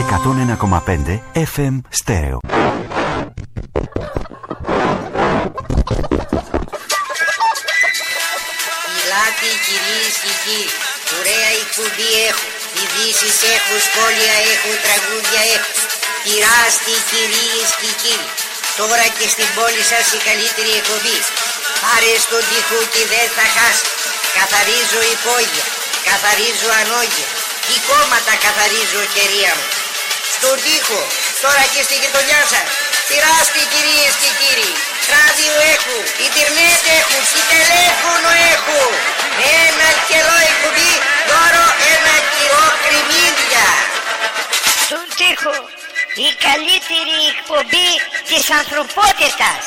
101,5 FM Stereo. Ελάτε κυρίες και κύριοι, ωραία εκπομπή έχω, ειδήσεις έχω, σχόλια έχω, τραγούδια έχω. Πειράστε κυρίες και κύριοι, τώρα και στην πόλη σας η καλύτερη εκπομπή. Πάρε στον τοίχο και δεν θα χάσει. Καθαρίζω υπόγεια, καθαρίζω ανόγεια. Τι κόμματα καθαρίζω κυρία μου. Στον τοίχο, τώρα και στη γειτονιά σας. Πειράστε κυρίες και κύριοι. Ράδιο έχουν, ίντερνετ έχουν, και τηλέφωνο έχουν. Ένα καιρό εκπομπή, δώρο ένα κιλό κρυμμύδια. Στον τοίχο, η καλύτερη εκπομπή της ανθρωπότητας.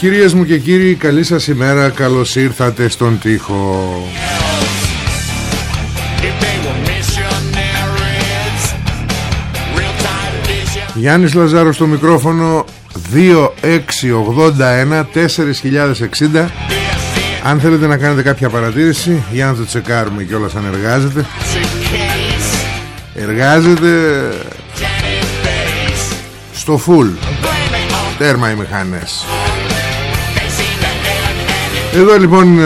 Κυρίες μου και κύριοι, καλή σας ημέρα, καλώς ήρθατε στον τοίχο. Γιάννης Λαζάρος στο μικρόφωνο 2681 4060 Αν θέλετε να κάνετε κάποια παρατήρηση Για να το τσεκάρουμε κιόλας αν εργάζεται. Εργάζεται Στο full. Τέρμα οι μηχανές εδώ λοιπόν ε,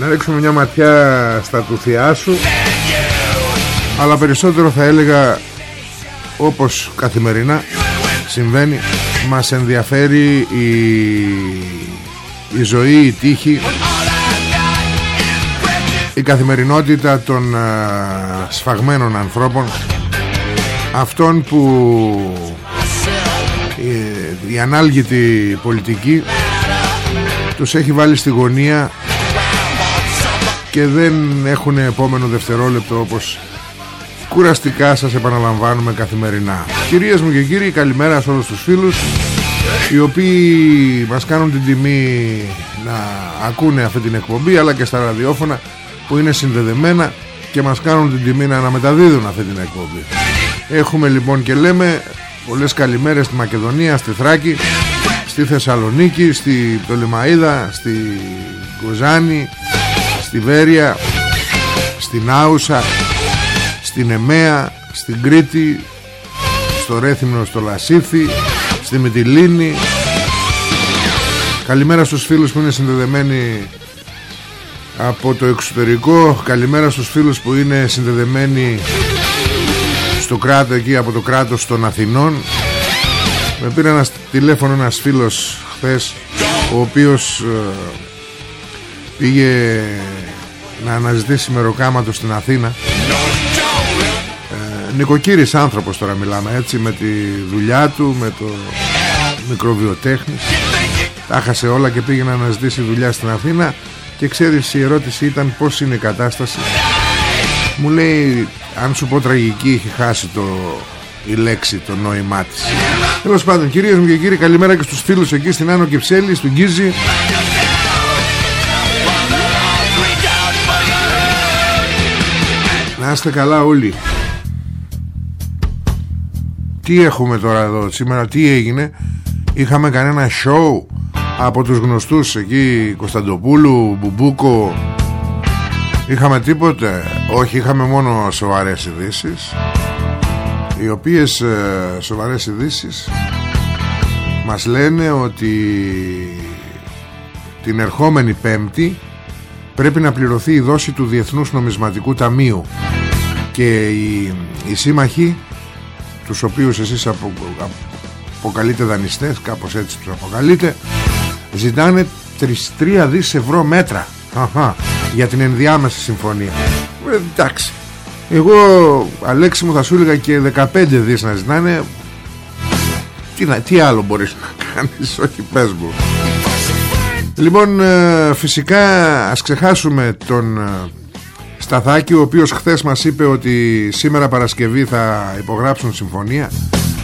να ρίξουμε μια ματιά στα του σου. Αλλά περισσότερο θα έλεγα όπως καθημερινά συμβαίνει μας ενδιαφέρει η, η ζωή, η τύχη η καθημερινότητα των α, ε, σφαγμένων ανθρώπων αυτών που η, ε, η ανάλγητη πολιτική τους έχει βάλει στη γωνία και δεν έχουν επόμενο δευτερόλεπτο όπως κουραστικά σας επαναλαμβάνουμε καθημερινά. Κυρίες μου και κύριοι καλημέρα σε όλους τους φίλους οι οποίοι μας κάνουν την τιμή να ακούνε αυτή την εκπομπή αλλά και στα ραδιόφωνα που είναι συνδεδεμένα και μας κάνουν την τιμή να αναμεταδίδουν αυτή την εκπομπή. Έχουμε λοιπόν και λέμε πολλές καλημέρες στη Μακεδονία, στη Θράκη στη Θεσσαλονίκη, στη Πτολεμαίδα, στη Κοζάνη, στη Βέρεια, στην Άουσα, στην Εμέα, στην Κρήτη, στο Ρέθυμνο, στο Λασίθι, στη Μητυλίνη. Καλημέρα στους φίλους που είναι συνδεδεμένοι από το εξωτερικό. Καλημέρα στους φίλους που είναι συνδεδεμένοι στο κράτο εκεί από το κράτος των Αθηνών με πήρε ένας τηλέφωνο ένας φίλος χθες Ο οποίος ε, Πήγε Να αναζητήσει μεροκάματος στην Αθήνα. Ε, Νοικοκύρης άνθρωπος τώρα μιλάμε έτσι Με τη δουλειά του Με το μικροβιοτέχνης. Τα έχασε όλα και πήγε να αναζητήσει δουλειά στην Αθήνα Και ξέρεις η ερώτηση ήταν πως είναι η κατάσταση. Μου λέει αν σου πω τραγική έχει χάσει το η λέξη, το νόημά της. Τέλος πάντων κυρίες μου και κύριοι καλημέρα και στους φίλους εκεί στην Άνω Κυψέλη, στον Γκίζη Να είστε καλά όλοι. Τι έχουμε τώρα εδώ σήμερα Τι έγινε; Είχαμε κανένα show Από τους γνωστούς εκεί Κωνσταντοπούλου, Μπουμπούκο. Είχαμε τίποτε; Όχι είχαμε μόνο σοβαρές ειδήσεις οι οποίες ε, σοβαρές ειδήσεις μας λένε ότι την ερχόμενη πέμπτη πρέπει να πληρωθεί η δόση του Διεθνούς Νομισματικού Ταμείου. Και οι, οι σύμμαχοι τους οποίους εσείς απο, αποκαλείτε δανειστές κάπως έτσι τους αποκαλείτε ζητάνε 3 δις ευρώ μέτρα. Αχα, για την ενδιάμεση συμφωνία. Ε, εντάξει εγώ Αλέξη μου θα σου έλεγα και 15 δις να ζητάνε τι, τι άλλο μπορείς να κάνεις όχι πες μου. Λοιπόν ε, φυσικά ας ξεχάσουμε τον ε, Σταθάκη ο οποίος χθες μας είπε ότι σήμερα Παρασκευή θα υπογράψουν συμφωνία.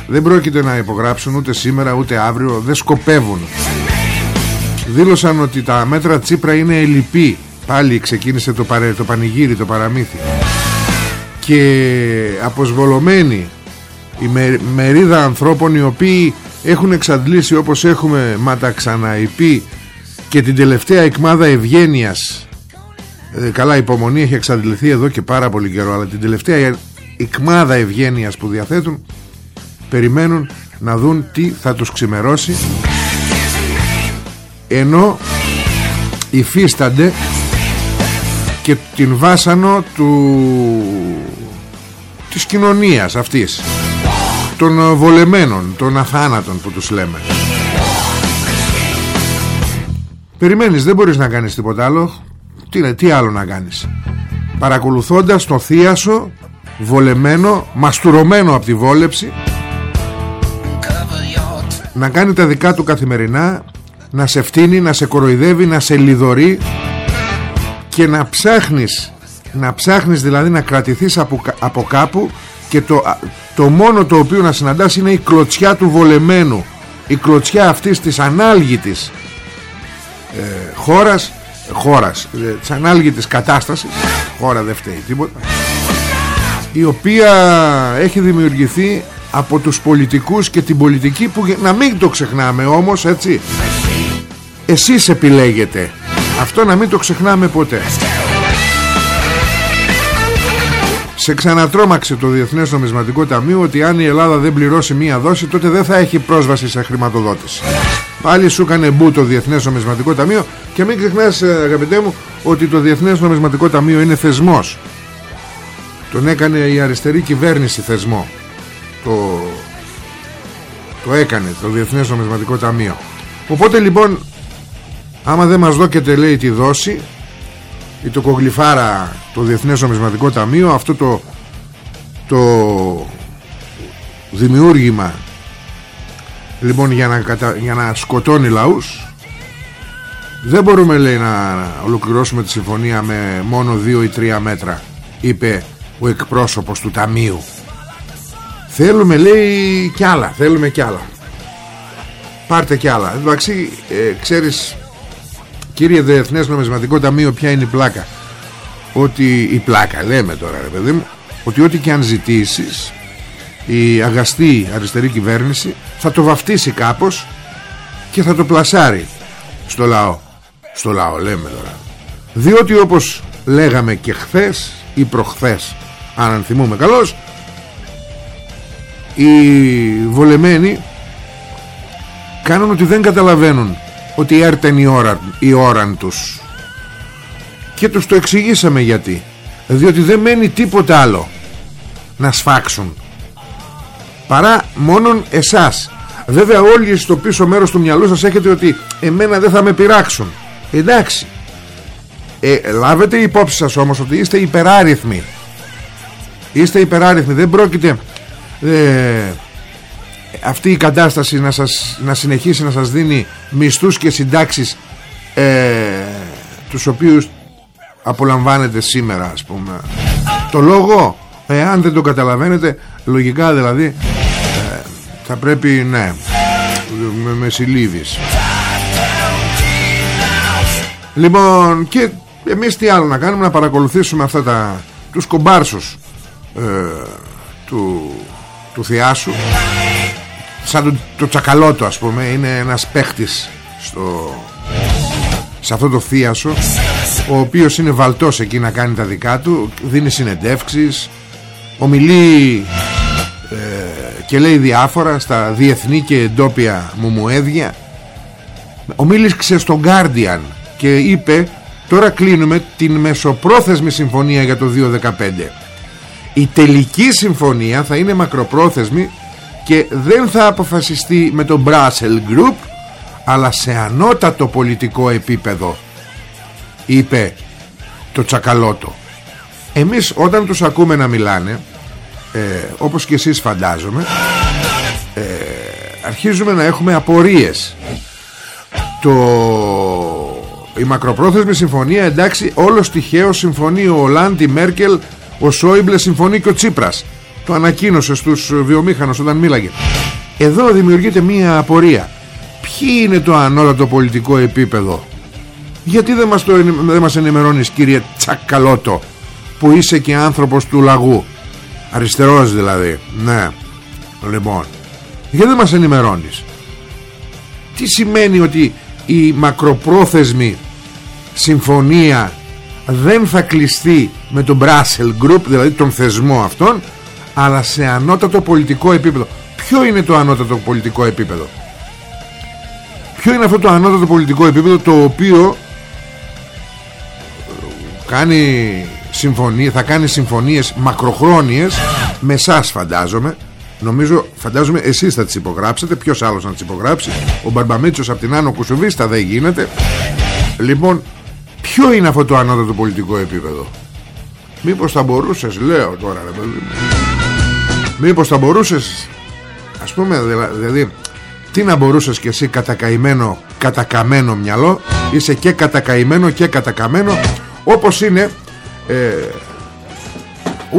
Δεν πρόκειται να υπογράψουν ούτε σήμερα ούτε αύριο δεν σκοπεύουν. Δήλωσαν ότι τα μέτρα Τσίπρα είναι ελλειπή. Πάλι ξεκίνησε το, παρε, το πανηγύρι το παραμύθι και αποσβολωμένη η μερίδα ανθρώπων οι οποίοι έχουν εξαντλήσει όπως έχουμε μα τα ξαναειπεί και την τελευταία εκμάδα ευγένειας. Ε, καλά υπομονή έχει εξαντληθεί εδώ και πάρα πολύ καιρό αλλά την τελευταία εκμάδα ευγένειας που διαθέτουν περιμένουν να δουν τι θα τους ξημερώσει. Ενώ υφίστανται και την βάσανο του της κοινωνίας αυτής. Των βολεμένων των αθάνατων που τους λέμε. Περιμένεις δεν μπορείς να κάνεις τίποτα άλλο. Τι, τι άλλο να κάνεις; Παρακολουθώντας το θείασο βολεμένο μαστουρωμένο από τη βόλεψη να κάνει τα δικά του καθημερινά να σε φτύνει, να σε κοροϊδεύει, να σε λιδωρεί και να ψάχνεις να ψάχνεις δηλαδή να κρατηθείς από, από κάπου και το, το μόνο το οποίο να συναντάς είναι η κλωτσιά του βολεμένου. Η κλωτσιά αυτής της ανάλγητης ε, χώρας χώρας, ε, της ανάλγητης κατάστασης. Χώρα δεν φταίει τίποτα. Η οποία έχει δημιουργηθεί από τους πολιτικούς και την πολιτική που να μην το ξεχνάμε όμως έτσι εσείς επιλέγετε αυτό να μην το ξεχνάμε ποτέ. Σε ξανατρόμαξε το Διεθνές Νομισματικό Ταμείο ότι αν η Ελλάδα δεν πληρώσει μία δόση τότε δεν θα έχει πρόσβαση σε χρηματοδότηση. Πάλι σου έκανε μπου το Διεθνές Νομισματικό Ταμείο και μην ξεχνάς ε, αγαπητέ μου ότι το Διεθνές Νομισματικό Ταμείο είναι θεσμός. Τον έκανε η αριστερή κυβέρνηση θεσμό. Το, το έκανε το Διεθνές Νομισματικό Ταμείο. Οπότε λοιπόν άμα δεν μας δώκεται λέει τη δόση ή το κογλιφάρα το Διεθνές Νομισματικό Ταμείο αυτό το το δημιούργημα λοιπόν για να, κατα... για να σκοτώνει λαούς δεν μπορούμε λέει να ολοκληρώσουμε τη συμφωνία με μόνο δύο ή τρία μέτρα είπε ο εκπρόσωπος του Ταμείου. Θέλουμε λέει κι άλλα θέλουμε κι άλλα. Πάρτε κι άλλα. Εντάξει ε, ξέρεις Κύριε Διεθνές Νομισματικό Ταμείο ποια είναι η πλάκα; Ότι η πλάκα λέμε τώρα ρε παιδί μου Ότι ό,τι και αν ζητήσεις Η αγαστή αριστερή κυβέρνηση Θα το βαφτίσει κάπως Και θα το πλασάρει Στο λαό. Στο λαό λέμε τώρα. Διότι όπως λέγαμε και χθες Ή προχθές Αν θυμούμε καλώς Οι βολεμένοι Κάνουν ότι δεν καταλαβαίνουν ότι έρτεν η ώρα, η ώρα τους. Και τους το εξηγήσαμε γιατί. Διότι δεν μένει τίποτα άλλο να σφάξουν. Παρά μόνον εσάς. Βέβαια όλοι στο πίσω μέρος του μυαλού σας έχετε ότι εμένα δεν θα με πειράξουν. Εντάξει. Ε, λάβετε υπόψη σας όμως ότι είστε υπεράριθμοι. Είστε υπεράριθμοι. Δεν πρόκειται ε, αυτή η κατάσταση να, σας, να συνεχίσει να σας δίνει μισθούς και συντάξεις ε, τους οποίους απολαμβάνετε σήμερα ας πούμε. Το λόγο εάν δεν το καταλαβαίνετε λογικά δηλαδή ε, θα πρέπει ναι με, με συλλήβεις. Λοιπόν και εμείς τι άλλο να κάνουμε να παρακολουθήσουμε αυτά τα τους κομπάρσους ε, του, του Θιάσου σαν το, το τσακαλώτο ας πούμε είναι ένας παίχτης στο, σε αυτό το θίασο ο οποίος είναι βαλτός εκεί να κάνει τα δικά του δίνει συνεντεύξεις ομιλεί ε, και λέει διάφορα στα διεθνή και εντόπια μουμουέδια ομίλησε στον Guardian και είπε τώρα κλείνουμε την μεσοπρόθεσμη συμφωνία για το 2015 η τελική συμφωνία θα είναι μακροπρόθεσμη και δεν θα αποφασιστεί με το Brussels Group αλλά σε ανώτατο πολιτικό επίπεδο είπε το τσακαλώτο. Εμείς όταν τους ακούμε να μιλάνε ε, όπως και εσείς φαντάζομαι ε, αρχίζουμε να έχουμε απορίες. Το... η μακροπρόθεσμη συμφωνία εντάξει όλος τυχαίο συμφωνεί ο Ολάντ, η Μέρκελ ο Σόιμπλε συμφωνεί και ο Τσίπρας το ανακοίνωσε στους βιομήχανους όταν μίλαγε. Εδώ δημιουργείται μία απορία. Ποιοι είναι το ανώτατο πολιτικό επίπεδο; Γιατί δεν μας, το, δεν μας ενημερώνεις κύριε Τσακαλώτο που είσαι και άνθρωπος του λαγού; Αριστερός δηλαδή ναι. Λοιπόν γιατί δεν μας ενημερώνεις; Τι σημαίνει ότι η μακροπρόθεσμη συμφωνία δεν θα κλειστεί με τον Brussels Group δηλαδή τον θεσμό αυτόν αλλά σε ανώτατο πολιτικό επίπεδο. Ποιο είναι το ανώτατο πολιτικό επίπεδο; Ποιο είναι αυτό το ανώτατο πολιτικό επίπεδο το οποίο κάνει συμφωνία, θα κάνει συμφωνίες μακροχρόνιες με εσάς φαντάζομαι. Νομίζω, φαντάζομαι εσείς θα τις υπογράψετε Ποιος άλλος να τις υπογράψει. Ο Μπαρμπαμίτσος από την Άνω Κουσουβίστα δεν γίνεται. Λοιπόν Ποιο είναι αυτό το ανώτατο πολιτικό επίπεδο; Μήπως θα μπορούσες Λέω τώρα ρε παιδί Μήπως θα μπορούσες Ας πούμε δηλαδή Τι να μπορούσες και εσύ κατακαημένο Κατακαμένο μυαλό Είσαι και κατακαημένο και κατακαμένο Όπως είναι ε,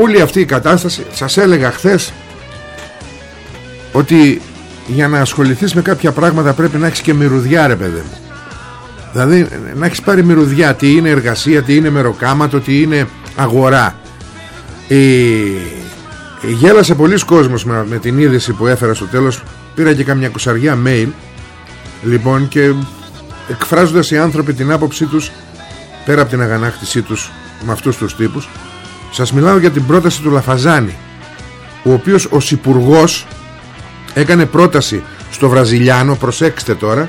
Όλη αυτή η κατάσταση. Σας έλεγα χθες Ότι για να ασχοληθείς με κάποια πράγματα πρέπει να έχεις και μυρουδιά ρε παιδί μου. Δηλαδή να έχεις πάρει μυρουδιά Τι είναι εργασία, τι είναι μεροκάματο Τι είναι αγορά. Η... Γέλασε πολλοί κόσμος με, με την είδηση που έφερα στο τέλος. Πήρα και καμιά κουσαριά mail Λοιπόν και εκφράζοντας οι άνθρωποι την άποψή τους Πέρα από την αγανάκτησή τους με αυτούς τους τύπους Σας μιλάω για την πρόταση του Λαφαζάνη Ο οποίος ως υπουργός έκανε πρόταση στο Βραζιλιάνο Προσέξτε τώρα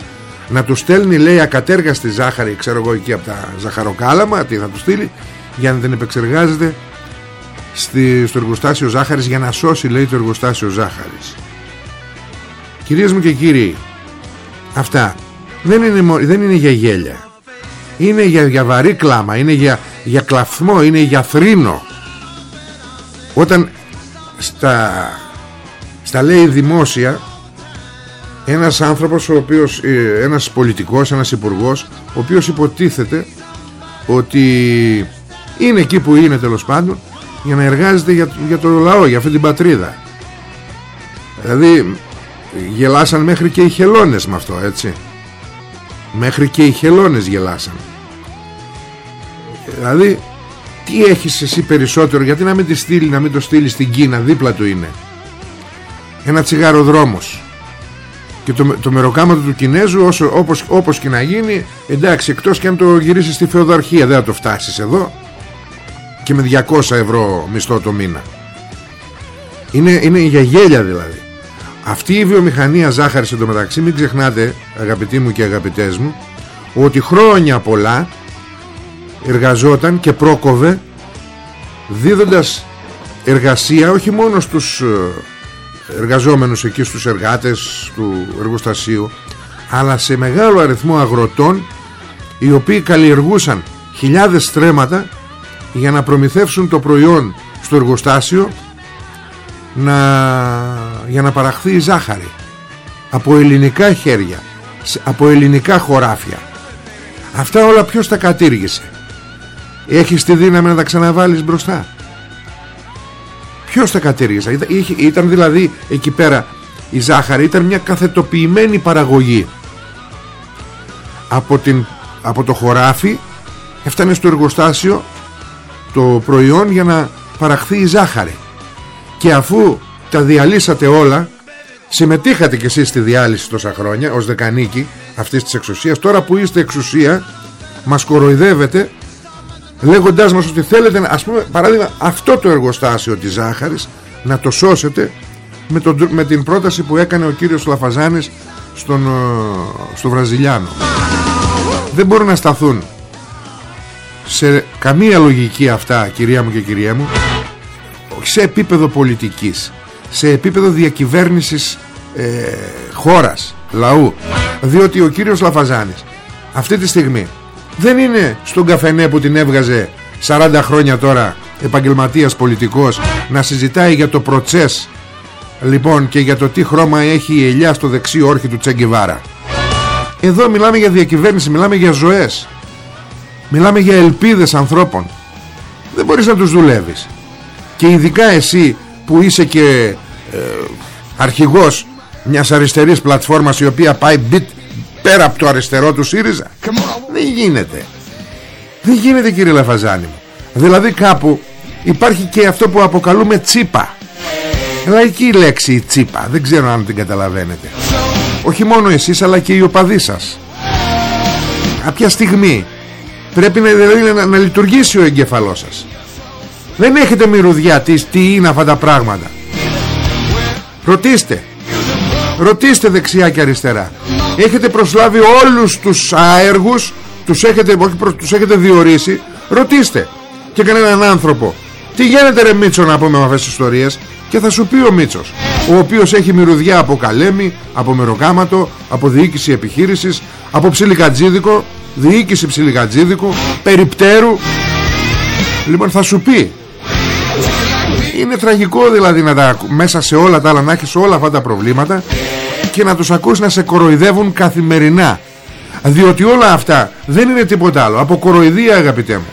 να του στέλνει λέει ακατέργαστη ζάχαρη ξέρω εγώ εκεί από τα ζαχαροκάλαμα τι θα του στείλει για να την επεξεργάζεται στη, στο εργοστάσιο ζάχαρης για να σώσει λέει το εργοστάσιο ζάχαρης. Κυρίες μου και κύριοι αυτά δεν είναι, δεν είναι για γέλια. Είναι για, για βαρύ κλάμα είναι για, για κλαφμό είναι για θρήνο. Όταν στα, στα λέει δημόσια ένας άνθρωπος ο οποίος, ε, ένας πολιτικός, ένας υπουργός ο οποίος υποτίθεται ότι είναι εκεί που είναι τέλος πάντων για να εργάζεται για, για το λαό, για αυτή την πατρίδα. Δηλαδή γελάσαν μέχρι και οι χελώνες με αυτό έτσι. Μέχρι και οι χελώνες γελάσαν. Δηλαδή τι έχεις εσύ περισσότερο γιατί να μην τη στείλει να μην το στείλεις στην Κίνα δίπλα του είναι. Ένα τσιγάρο δρόμος. Και το, το μεροκάματο του Κινέζου όσο, όπως, όπως και να γίνει εντάξει εκτός και αν το γυρίσεις στη Φεοδαρχία δεν θα το φτάσεις εδώ και με 200 ευρώ μισθό το μήνα. Είναι, είναι για γέλια δηλαδή. Αυτή η βιομηχανία ζάχαρης εντωμεταξύ μην ξεχνάτε αγαπητοί μου και αγαπητές μου ότι χρόνια πολλά εργαζόταν και πρόκοβε δίδοντας εργασία όχι μόνο στους ε, εργαζόμενους εκεί στους εργάτες του εργοστασίου αλλά σε μεγάλο αριθμό αγροτών οι οποίοι καλλιεργούσαν χιλιάδες στρέμματα για να προμηθεύσουν το προϊόν στο εργοστάσιο να, για να παραχθεί η ζάχαρη από ελληνικά χέρια από ελληνικά χωράφια. Αυτά όλα ποιος τα κατήργησε; Έχεις τη δύναμη να τα ξαναβάλεις μπροστά; Ποιος τα κατήργησε; Ήταν δηλαδή εκεί πέρα Η ζάχαρη ήταν μια καθετοποιημένη παραγωγή. Από, την, από το χωράφι Έφτανε στο εργοστάσιο Το προϊόν για να παραχθεί η ζάχαρη. Και αφού τα διαλύσατε όλα Συμμετείχατε κι εσείς στη διάλυση τόσα χρόνια Ως δεκανίκη αυτής της εξουσίας. Τώρα που είστε εξουσία Μας κοροϊδεύετε λέγοντάς μας ότι θέλετε ας πούμε παράδειγμα αυτό το εργοστάσιο της ζάχαρης να το σώσετε με, το, με την πρόταση που έκανε ο κύριος Λαφαζάνης στον, ε, στο Βραζιλιάνο. Δεν μπορούν να σταθούν σε καμία λογική αυτά κυρία μου και κυρία μου σε επίπεδο πολιτικής σε επίπεδο διακυβέρνησης ε, χώρας, λαού. Διότι ο κύριος Λαφαζάνης αυτή τη στιγμή δεν είναι στον καφενέ που την έβγαζε 40 χρόνια τώρα επαγγελματίας πολιτικός να συζητάει για το προτσές λοιπόν και για το τι χρώμα έχει η ελιά στο δεξί όρχη του Τσέγκεβάρα εδώ μιλάμε για διακυβέρνηση μιλάμε για ζωές μιλάμε για ελπίδες ανθρώπων. Δεν μπορείς να τους δουλεύεις. Και ειδικά εσύ που είσαι και ε, αρχηγός μιας αριστερής πλατφόρμας η οποία πάει μπιτ πέρα από το αριστερό του ΣΥΡΙΖΑ. Δεν γίνεται. Δεν γίνεται κύριε Λαφαζάνη μου. Δηλαδή κάπου υπάρχει και αυτό που αποκαλούμε τσίπα. Λαϊκή η λέξη η τσίπα. Δεν ξέρω αν την καταλαβαίνετε. Όχι μόνο εσείς αλλά και οι οπαδοί σας. Κάποια στιγμή πρέπει να, δηλαδή, να, να λειτουργήσει ο εγκεφαλός σας. Δεν έχετε μυρωδιά τι, τι είναι αυτά τα πράγματα. Ρωτήστε. Ρωτήστε δεξιά και αριστερά. Έχετε προσλάβει όλους τους άεργους τους έχετε, όχι, τους έχετε διορίσει. Ρωτήστε. Και κανέναν άνθρωπο. Τι γίνεται ρε Μίτσο να πούμε με αυτές τις ιστορίες; Και θα σου πει ο Μίτσος ο οποίος έχει μυρωδιά από καλέμι από μεροκάματο από διοίκηση επιχείρησης από ψιλικατζίδικο διοίκηση ψιλικατζίδικου περιπτέρου. Λοιπόν θα σου πει. Είναι τραγικό δηλαδή να τα, μέσα σε όλα τα άλλα να έχεις όλα αυτά τα προβλήματα και να τους ακούς να σε κοροϊδεύουν καθημερινά. Διότι όλα αυτά δεν είναι τίποτα άλλο. Από κοροϊδία αγαπητέ μου.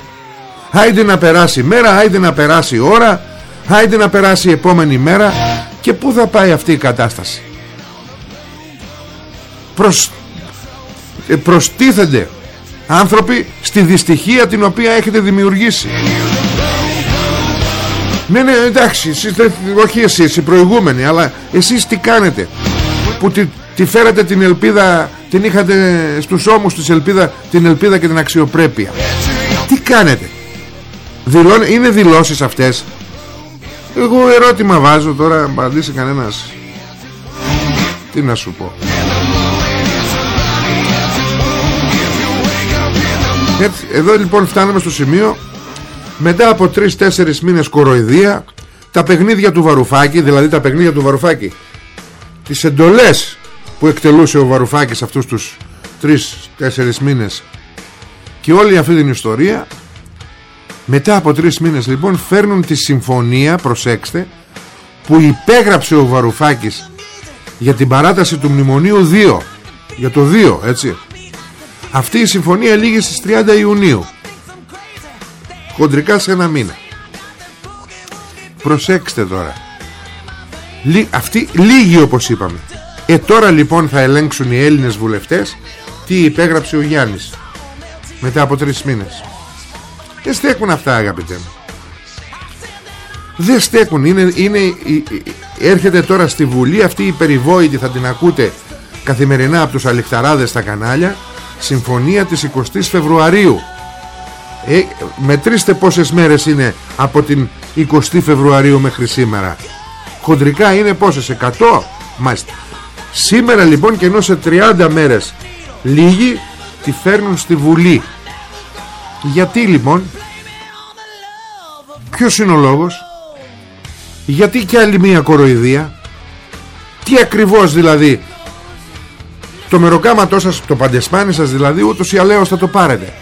Άιντε να περάσει μέρα, άιντε να περάσει ώρα Άιντε να περάσει η επόμενη μέρα Και πού θα πάει αυτή η κατάσταση. Προσ... Ε, προστίθενται άνθρωποι στη δυστυχία την οποία έχετε δημιουργήσει. Ναι ναι εντάξει εσείς, Όχι εσείς οι προηγούμενοι Αλλά εσείς τι κάνετε; Που τη, τη φέρατε την ελπίδα Την είχατε στους ώμους της ελπίδα Την ελπίδα και την αξιοπρέπεια. Τι κάνετε; Δηλώνει, είναι δηλώσεις αυτές; Εγώ ερώτημα βάζω τώρα Να απαντήσει κανένας. Τι να σου πω Έτσι, Εδώ λοιπόν φτάνουμε στο σημείο Μετά από 3-4 μήνες κοροϊδία Τα παιχνίδια του Βαρουφάκη Δηλαδή τα παιχνίδια του Βαρουφάκη Τις εντολές που εκτελούσε ο Βαρουφάκης αυτούς τους 3-4 μήνες και όλη αυτή την ιστορία μετά από τρεις μήνες λοιπόν φέρνουν τη συμφωνία, προσέξτε, που υπέγραψε ο Βαρουφάκης για την παράταση του Μνημονίου 2. Για το 2, έτσι. Αυτή η συμφωνία λήγει στις 30 Ιουνίου. Χοντρικά σε ένα μήνα. Προσέξτε τώρα. Λί, αυτή λίγη όπως είπαμε. Ε τώρα λοιπόν θα ελέγξουν οι Έλληνες βουλευτές τι υπέγραψε ο Γιάννης μετά από τρεις μήνες. Δεν στέκουν αυτά αγαπητέ μου Δεν στέκουν είναι, είναι, Έρχεται τώρα στη Βουλή Αυτή η περιβόητη θα την ακούτε Καθημερινά από τους αληχταράδες στα κανάλια Συμφωνία της 20 Φεβρουαρίου. Ε, Μετρήστε πόσες μέρες είναι Από την 20 Φεβρουαρίου μέχρι σήμερα. Χοντρικά είναι πόσες 100 Μάλιστα. Σήμερα λοιπόν και ενώ σε 30 μέρες Λίγοι τη φέρνουν στη Βουλή. Γιατί λοιπόν; Ποιος είναι ο λόγος; Γιατί και άλλη μία κοροϊδία; Τι ακριβώς δηλαδή Το μεροκάματό σας Το παντεσπάνι σας δηλαδή Ούτως ή αλέως θα το πάρετε.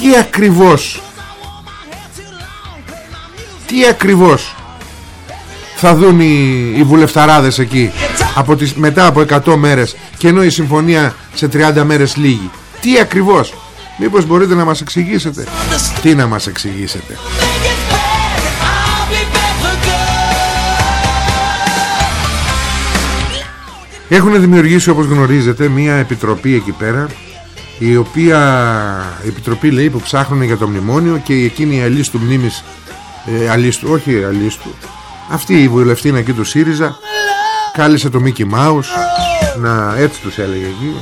Τι ακριβώς Τι ακριβώς Θα δουν οι, οι βουλευταράδες εκεί από τις, Μετά από 100 μέρες Και ενώ η συμφωνία σε 30 μέρες λίγη Τι ακριβώς Μήπως μπορείτε να μας εξηγήσετε. Τι να μας εξηγήσετε Έχουν δημιουργήσει όπως γνωρίζετε Μία επιτροπή εκεί πέρα Η οποία η Επιτροπή λέει που ψάχνουν για το μνημόνιο Και εκείνη η αλίστου μνήμης ε, αλίστου, Όχι αλίστου Αυτή η βουλευτήνα εκεί του ΣΥΡΙΖΑ Κάλεσε το Μίκη Μάους Να έτσι τους έλεγε εκεί.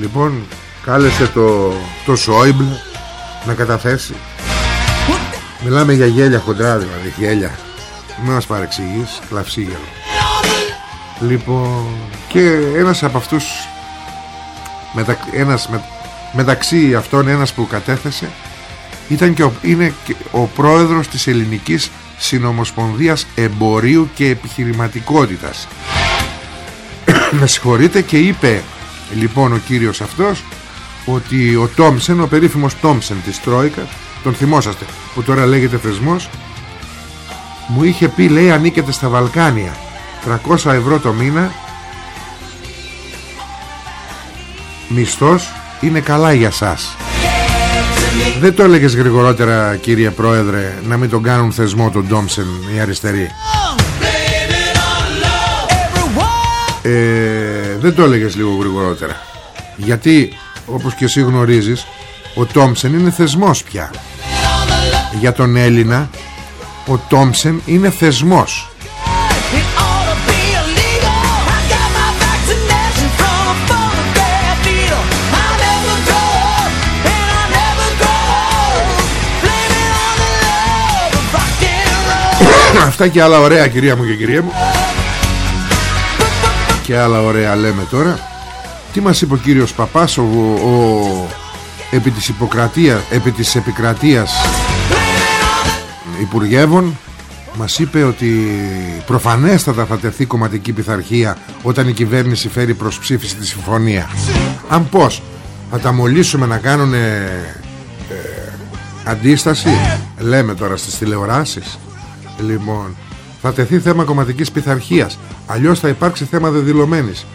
Λοιπόν Κάλεσε το, το Σόιμπλ να καταθέσει. Μιλάμε για γέλια χοντρά δηλαδή Γέλια. Μην μας παρεξηγείς Κλαυσίγελο Λοιπόν Και ένας από αυτούς μετα, ένας, με, Μεταξύ αυτών ένας που κατέθεσε Ήταν και ο, είναι και ο πρόεδρος της Ελληνικής Συνομοσπονδίας Εμπορίου και Επιχειρηματικότητας. Με συγχωρείτε και είπε λοιπόν ο κύριος αυτός ότι ο Τόμσεν, ο περίφημος Τόμσεν της Τρόικας τον θυμόσαστε που τώρα λέγεται θεσμός μου είχε πει λέει ανήκετε στα Βαλκάνια 300 ευρώ το μήνα. Μισθός είναι καλά για σας. Δεν το έλεγες γρηγορότερα κύριε Πρόεδρε να μην τον κάνουν θεσμό τον Ντόμσεν οι αριστεροί. Ε, δεν το έλεγες λίγο γρηγορότερα. Γιατί όπως και εσύ γνωρίζεις ο Τόμσεν είναι θεσμός πια. Για τον Έλληνα ο Τόμσεν είναι θεσμός Αυτά και άλλα ωραία κυρία μου και κυρία μου Και άλλα ωραία λέμε τώρα Τι μας είπε ο κύριος Παπάς ο, ο, επί της υποκρατίας Επί της επικρατείας Υπουργεύων μας είπε ότι προφανέστατα θα τεθεί κομματική πειθαρχία όταν η κυβέρνηση φέρει προς ψήφιση τη συμφωνία. Αν πως θα τα μολύσουμε να κάνουν ε, αντίσταση, λέμε τώρα στις τηλεοράσεις. Λοιπόν, θα τεθεί θέμα κομματικής πειθαρχίας. Αλλιώς θα υπάρξει θέμα δεδηλωμένης.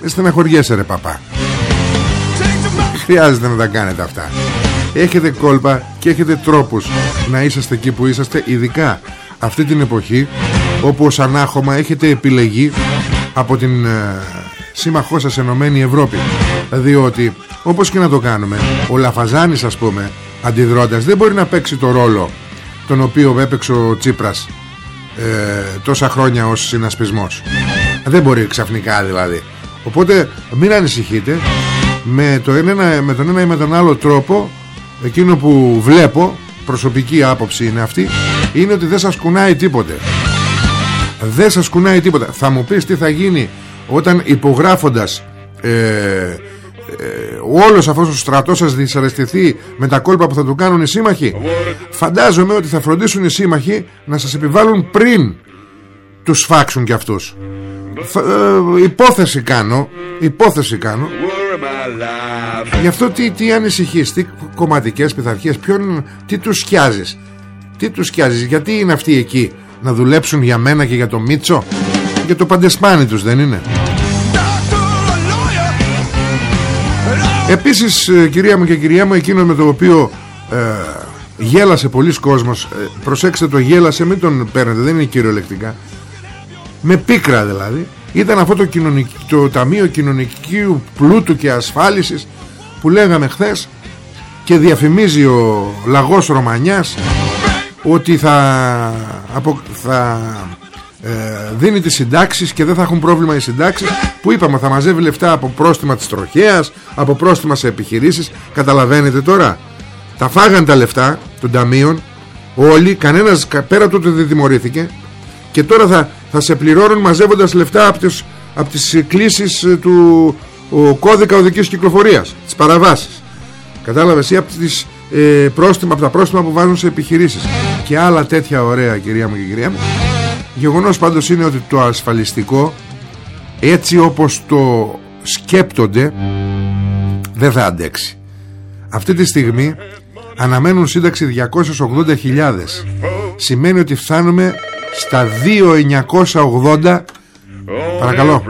Δεν στεναχωριέσαι ρε παπά. Χρειάζεται να τα κάνετε αυτά. Έχετε κόλπα και έχετε τρόπους να είσαστε εκεί που είσαστε, ειδικά αυτή την εποχή όπου ως ανάχωμα έχετε επιλεγεί από την ε, σύμμαχό σας Ενωμένη Ευρώπη. Διότι όπως και να το κάνουμε, ο Λαφαζάνης ας πούμε, αντιδρώντας, δεν μπορεί να παίξει το ρόλο τον οποίο έπαιξε ο Τσίπρας ε, τόσα χρόνια ως συνασπισμός. Δεν μπορεί ξαφνικά δηλαδή. Οπότε μην ανησυχείτε με, το ένα, με τον ένα ή με τον άλλο τρόπο εκείνο που βλέπω προσωπική άποψη είναι αυτή είναι ότι δεν σας κουνάει τίποτε. Δεν σας κουνάει τίποτα θα μου πεις τι θα γίνει όταν υπογράφοντας ε, ε, όλος αυτός ο στρατός σας δυσαρεστηθεί με τα κόλπα που θα του κάνουν οι σύμμαχοι; Φαντάζομαι ότι θα φροντίσουν οι σύμμαχοι να σας επιβάλλουν πριν τους σφάξουν κι αυτούς. Ε, υπόθεση κάνω υπόθεση κάνω. Γι' αυτό τι, τι ανησυχείς τι κομματικές πειθαρχίες ποιον, τι τους σκιάζεις; Τι τους σκιάζεις γιατί είναι αυτοί εκεί να δουλέψουν για μένα και για το Μίτσο; Για το παντεσπάνι τους δεν είναι; Επίσης ε, κυρία μου και κυρία μου εκείνο με το οποίο ε, γέλασε πολλοί κόσμος ε, προσέξτε το γέλασε μην τον παίρνετε δεν είναι κυριολεκτικά. Με πίκρα δηλαδή. Ήταν αυτό το, το Ταμείο Κοινωνικού Πλούτου και Ασφάλισης που λέγαμε χθες και διαφημίζει ο λαγός Ρωμανιάς ότι θα, απο, θα ε, δίνει τις συντάξεις και δεν θα έχουν πρόβλημα οι συντάξεις. Που είπαμε θα μαζεύει λεφτά από πρόστιμα της τροχέας από πρόστιμα σε επιχειρήσεις. Καταλαβαίνετε τώρα τα φάγαν τα λεφτά των ταμείων όλοι κανένας πέρα του ότι δεν τιμωρήθηκε. Και τώρα θα, θα σε πληρώνουν μαζεύοντας λεφτά από τις, από τις κλήσεις ε, του ο κώδικα οδικής κυκλοφορίας τις παραβάσεις. Κατάλαβες ή από, τις, ε, πρόστιμα, από τα πρόστιμα που βάζουν σε επιχειρήσεις. Και άλλα τέτοια ωραία κυρία μου και κυρία μου Γεγονός πάντως είναι ότι το ασφαλιστικό έτσι όπως το σκέπτονται δεν θα αντέξει. Αυτή τη στιγμή αναμένουν σύνταξη 280.000. Σημαίνει ότι φτάνουμε στα 2.980 Παρακαλώ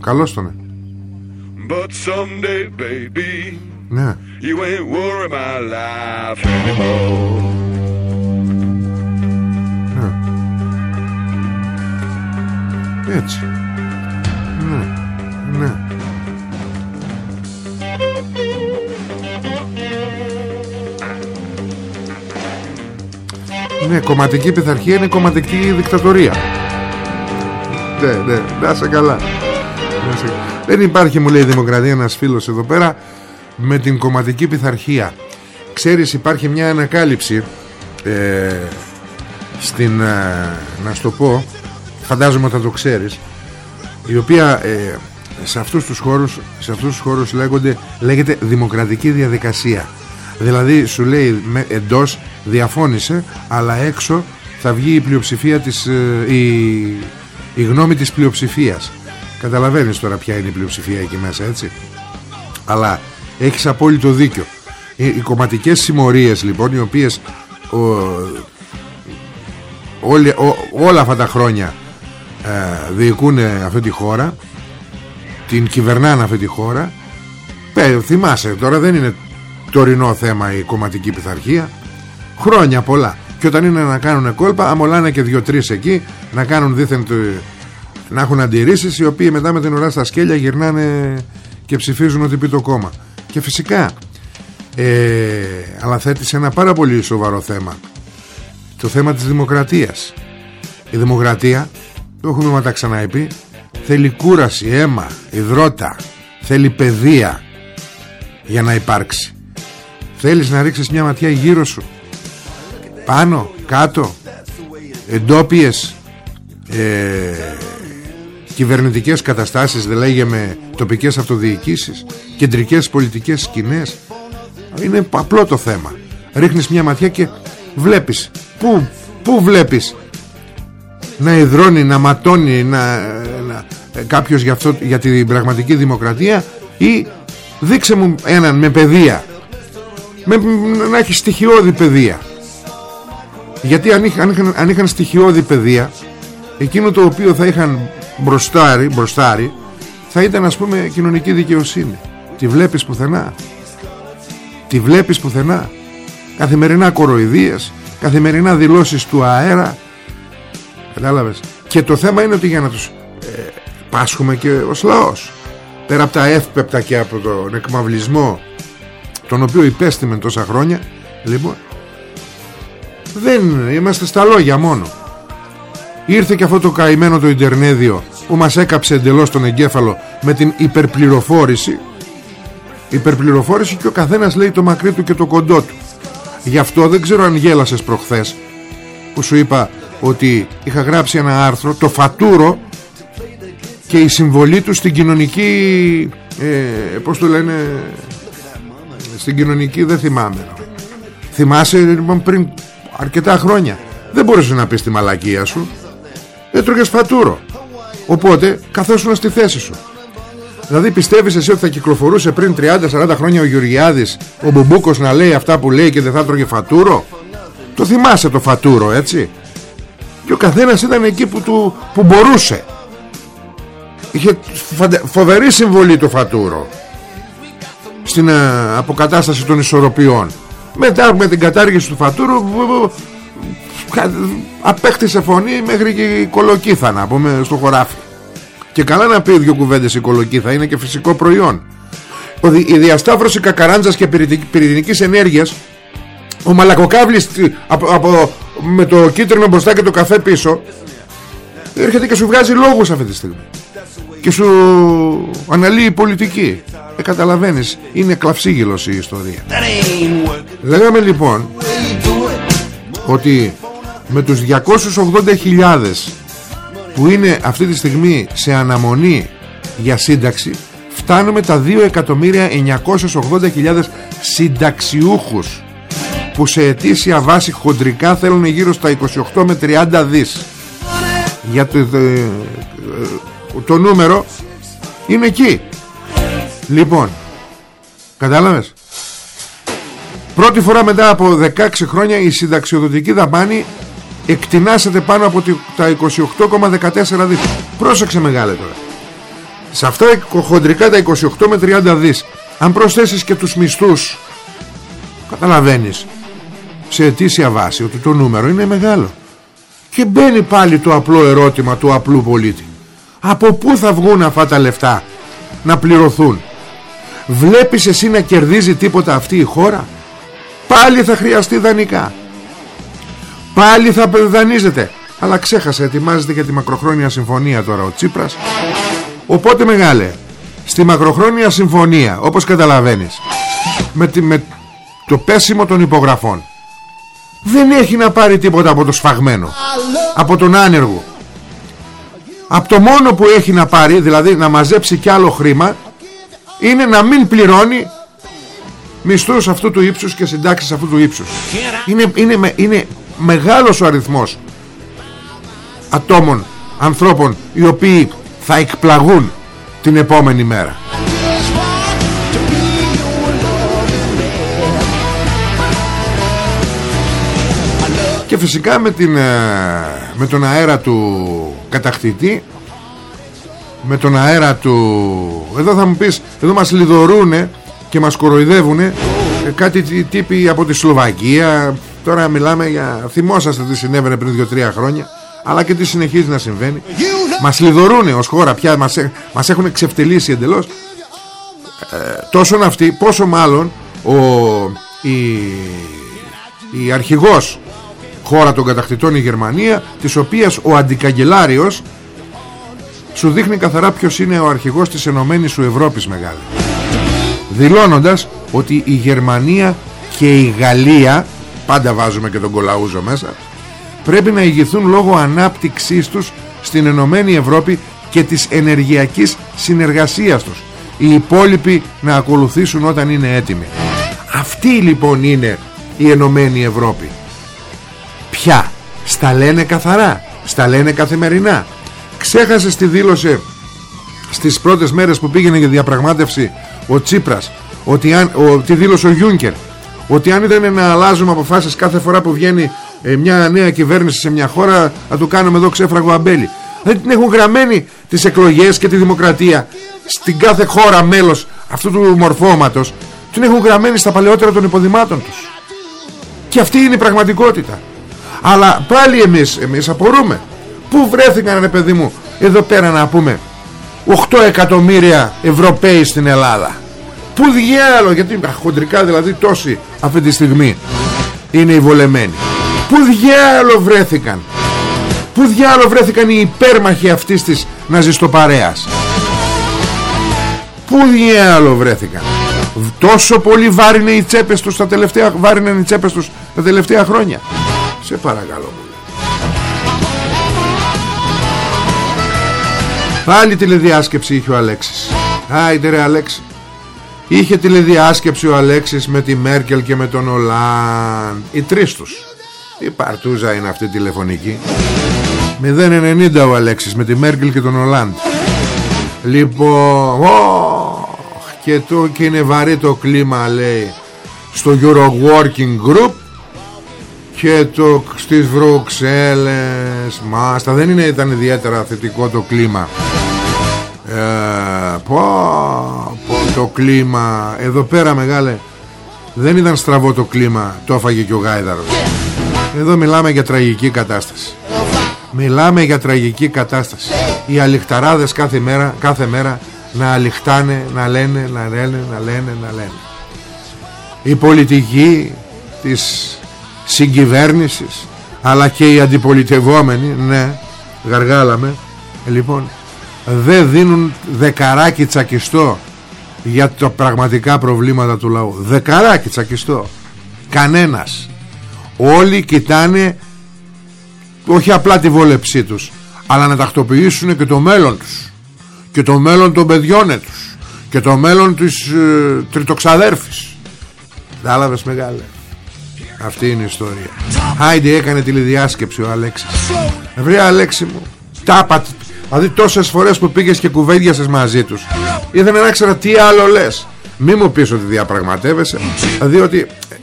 Καλώς τον But someday, baby, ναι. Έτσι. Ναι. Ναι. Ναι, κομματική πειθαρχία είναι κομματική δικτατορία. Ναι, ναι, να σε καλά. Δεν υπάρχει, μου λέει, δημοκρατία ένας φίλος εδώ πέρα με την κομματική πειθαρχία. Ξέρεις, υπάρχει μια ανακάλυψη ε, στην, ε, να σου το πω, φαντάζομαι θα το ξέρεις η οποία ε, σε αυτούς τους χώρους σε αυτούς τους χώρους λέγονται, λέγεται δημοκρατική διαδικασία. Δηλαδή σου λέει με, εντός διαφώνησε αλλά έξω θα βγει η πλειοψηφία της, ε, η, η γνώμη της πλειοψηφίας. Καταλαβαίνεις τώρα ποια είναι η πλειοψηφία εκεί μέσα έτσι. Αλλά έχεις απόλυτο δίκιο. Οι, οι κομματικές συμμορίες λοιπόν Οι οποίες ο, όλοι, όλα αυτά τα χρόνια ε, Διοικούν αυτή τη χώρα Την κυβερνάνε αυτή τη χώρα. Πέ, Θυμάσαι τώρα δεν είναι τωρινό θέμα η κομματική πειθαρχία. Χρόνια πολλά. Και όταν είναι να κάνουν κόλπα Αμολάνε και δυο-τρεις εκεί Να κάνουν δίθεν το, να έχουν αντιρρήσεις οι οποίοι μετά με την ώρα στα σκέλια γυρνάνε και ψηφίζουν ότι πει το κόμμα. Και φυσικά ε, αλλά θέτεις σε ένα πάρα πολύ σοβαρό θέμα. Το θέμα της δημοκρατίας. Η δημοκρατία το έχουμε μετά ξαναεπεί θέλει κούραση, αίμα, υδρότα. Θέλει παιδεία για να υπάρξει. Θέλεις να ρίξεις μια ματιά γύρω σου. Πάνω, κάτω. Εντόπιες ε, κυβερνητικές καταστάσεις δηλαδή με τοπικές αυτοδιοικήσεις κεντρικές πολιτικές σκηνές. Είναι απλό το θέμα. Ρίχνεις μια ματιά και βλέπεις. Πού, πού βλέπεις να υδρώνει, να ματώνει να, να, κάποιος για, αυτό, για την πραγματική δημοκρατία ή δείξε μου έναν με παιδεία. Με, να έχει στοιχειώδη παιδεία. Γιατί αν είχαν, αν είχαν στοιχειώδη παιδεία εκείνο το οποίο θα είχαν μπροστάρι, μπροστάρι θα ήταν ας πούμε κοινωνική δικαιοσύνη. Τη βλέπεις πουθενά. Τη βλέπεις πουθενά. Καθημερινά κοροϊδίες καθημερινά δηλώσεις του αέρα κατάλαβες. Και το θέμα είναι ότι για να τους ε, πάσχουμε και ως λαός. Πέρα από τα εύπεπτα και από τον εκμαυλισμό τον οποίο υπέστημε τόσα χρόνια λοιπόν δεν είμαστε στα λόγια μόνο. Ήρθε και αυτό το καημένο το Ιντερνέδιο που μας έκαψε εντελώς τον εγκέφαλο με την υπερπληροφόρηση. Υπερπληροφόρηση και ο καθένας λέει το μακρύ του και το κοντό του. Γι' αυτό δεν ξέρω αν γέλασες προχθές που σου είπα ότι είχα γράψει ένα άρθρο το φατούρο και η συμβολή του στην κοινωνική ε, πως το λένε στην κοινωνική δεν θυμάμαι. Θυμάσαι λοιπόν πριν αρκετά χρόνια. Δεν μπορούσες να πεις τη μαλακία σου. Έτρωγες φατούρο. Οπότε καθόσουν στη θέση σου. Δηλαδή πιστεύεις εσύ ότι θα κυκλοφορούσε πριν 30-40 χρόνια ο Γεωργιάδης ο Μπουμπούκος να λέει αυτά που λέει και δεν θα έτρωγε φατούρο; Το θυμάσαι το φατούρο έτσι; Και ο καθένας ήταν εκεί που, του, που μπορούσε. Είχε φοβερή συμβολή το φατούρο στην ε, αποκατάσταση των ισορροπιών. Μετά με την κατάργηση του φατούρου απέκτησε φωνή μέχρι και η κολοκύθα να πούμε στο χωράφι. Και καλά να πει δύο κουβέντες η κολοκύθα είναι και φυσικό προϊόν. Η διασταύρωση κακαράντζας και πυρηνικής ενέργειας ο Μαλακοκάβλης από, από, με το κίτρινο μπροστά και το καφέ πίσω έρχεται και σου βγάζει λόγους αυτή τη στιγμή. Και σου αναλύει πολιτική. Ε, καταλαβαίνεις είναι κλαυσίγυλος η ιστορία. Λέγαμε λοιπόν ότι με τους 280.000 που είναι αυτή τη στιγμή σε αναμονή για σύνταξη φτάνουμε τα 2.980.000 συνταξιούχους που σε ετήσια βάση χοντρικά θέλουν γύρω στα 28 με 30 δις. Για το, το, το νούμερο είναι εκεί. Λοιπόν κατάλαβες; Πρώτη φορά μετά από 16 χρόνια η συνταξιοδοτική δαπάνη εκτινάσεται πάνω από τα 28,14 δις. Πρόσεξε μεγάλε τώρα. Σε αυτά χοντρικά τα 28 με 30 δις αν προσθέσεις και τους μισθούς καταλαβαίνεις σε αιτήσια βάση ότι το νούμερο είναι μεγάλο. Και μπαίνει πάλι το απλό ερώτημα του απλού πολίτη. Από πού θα βγουν αυτά τα λεφτά να πληρωθούν; Βλέπεις εσύ να κερδίζει τίποτα αυτή η χώρα; Πάλι θα χρειαστεί δανεικά. Πάλι θα δανείζεται. Αλλά ξέχασε ετοιμάζεται για τη μακροχρόνια συμφωνία τώρα ο Τσίπρας. Οπότε μεγάλε Στη μακροχρόνια συμφωνία Όπως καταλαβαίνεις με, τη, με το πέσιμο των υπογραφών Δεν έχει να πάρει τίποτα από το σφαγμένο Από τον άνεργο. Από το μόνο που έχει να πάρει Δηλαδή να μαζέψει κι άλλο χρήμα Είναι να μην πληρώνει Μισθούς αυτού του ύψους και συντάξεις αυτού του ύψους. Είναι, είναι, είναι μεγάλος ο αριθμός ατόμων, ανθρώπων οι οποίοι θα εκπλαγούν την επόμενη μέρα φυσικά με, την, ε, με τον αέρα του κατακτητή με τον αέρα του εδώ θα μου πεις εδώ μας λιδωρούνε και μας κοροϊδεύουνε ε, κάτι τύποι από τη Σλοβακία. Τώρα μιλάμε για θυμόσαστε τι συνέβαινε πριν 2-3 χρόνια αλλά και τι συνεχίζει να συμβαίνει. Μας λιδωρούνε ως χώρα πια μας, μας έχουν εξευτελίσει εντελώς. Ε, τόσο αυτοί πόσο μάλλον ο, η, η αρχηγός χώρα των κατακτητών η Γερμανία της οποίας ο αντικαγκελάριος σου δείχνει καθαρά ποιος είναι ο αρχηγός της Ενωμένης σου Ευρώπης μεγάλη. Δηλώνοντας ότι η Γερμανία και η Γαλλία πάντα βάζουμε και τον Κολαούζο μέσα πρέπει να ηγηθούν λόγω ανάπτυξής τους στην Ενωμένη Ευρώπη και της ενεργειακής συνεργασίας τους. Οι υπόλοιποι να ακολουθήσουν όταν είναι έτοιμοι. Αυτή λοιπόν είναι η Ενωμένη Ευρώπη Ποια; Στα λένε καθαρά; Στα λένε καθημερινά; Ξέχασες τη δήλωση Στις πρώτες μέρες που πήγαινε για διαπραγμάτευση Ο Τσίπρας ότι αν, ο, Τη δήλωσε ο Γιούνκερ Ότι αν ήταν να αλλάζουμε αποφάσεις Κάθε φορά που βγαίνει ε, μια νέα κυβέρνηση Σε μια χώρα Θα του κάνουμε εδώ ξέφραγο αμπέλι. Δεν την έχουν γραμμένη τις εκλογές και τη δημοκρατία Στην κάθε χώρα μέλος Αυτού του μορφώματος. Την έχουν γραμμένη στα παλαιότερα των υποδημάτων τους. Και αυτή είναι η πραγματικότητα αλλά πάλι εμείς, εμείς απορούμε. Πού βρέθηκαν ρε παιδί μου Εδώ πέρα να πούμε 8 εκατομμύρια Ευρωπαίοι στην Ελλάδα. Πού διάλο Γιατί χοντρικά δηλαδή τόσοι αυτή τη στιγμή Είναι οι βολεμένοι. Πού διάλο βρέθηκαν. Πού διάλο βρέθηκαν οι υπέρμαχοι αυτής της ναζιστοπαρέας. Πού διάλο βρέθηκαν. Τόσο πολύ βάρινε οι τσέπες τους τα τελευταία, βάρινε οι τσέπες τους τα τελευταία χρόνια σε παρακαλώ πολύ. Πάλι τηλεδιάσκεψη είχε ο Αλέξης. Άιντε ρε Αλέξη. Είχε τηλεδιάσκεψη ο Αλέξης με τη Μέρκελ και με τον Ολάν. Οι τρεις τους. Η παρτούζα είναι αυτή τηλεφωνική. 0,90 ο Αλέξης με τη Μέρκελ και τον Ολάν. Λοιπόν Και το και είναι βαρύ το κλίμα λέει Στο Euro Working Group και το στις Βρουξέλλες μάστα δεν είναι, ήταν ιδιαίτερα θετικό το κλίμα. Ε, πω, πω, το κλίμα. Εδώ πέρα μεγάλε δεν ήταν στραβό το κλίμα το έφαγε και ο Γάιδαρος. Εδώ μιλάμε για τραγική κατάσταση. Μιλάμε για τραγική κατάσταση. Οι αλιχταράδες κάθε μέρα, κάθε μέρα να αλιχτάνε να λένε, να λένε, να λένε, να λένε. Η πολιτική της συγκυβέρνησης αλλά και οι αντιπολιτευόμενοι ναι γαργάλαμε λοιπόν δεν δίνουν δεκαράκι τσακιστό για τα πραγματικά προβλήματα του λαού. Δεκαράκι τσακιστό. Κανένας. Όλοι κοιτάνε όχι απλά τη βόλεψή τους αλλά να τακτοποιήσουν και το μέλλον τους. Και το μέλλον των παιδιών τους. Και το μέλλον της ε, τριτοξαδέρφης. Δάλαβες μεγάλε αυτή είναι η ιστορία. Άιντε έκανε τηλεδιάσκεψη ο Αλέξης. Βρε Αλέξη μου Τάπα Δηλαδή τόσες φορές που πήγες και κουβέντιασες μαζί τους Ήθελα να ξέρω τι άλλο λες. Μη μου πεις ότι διαπραγματεύεσαι Διότι ε,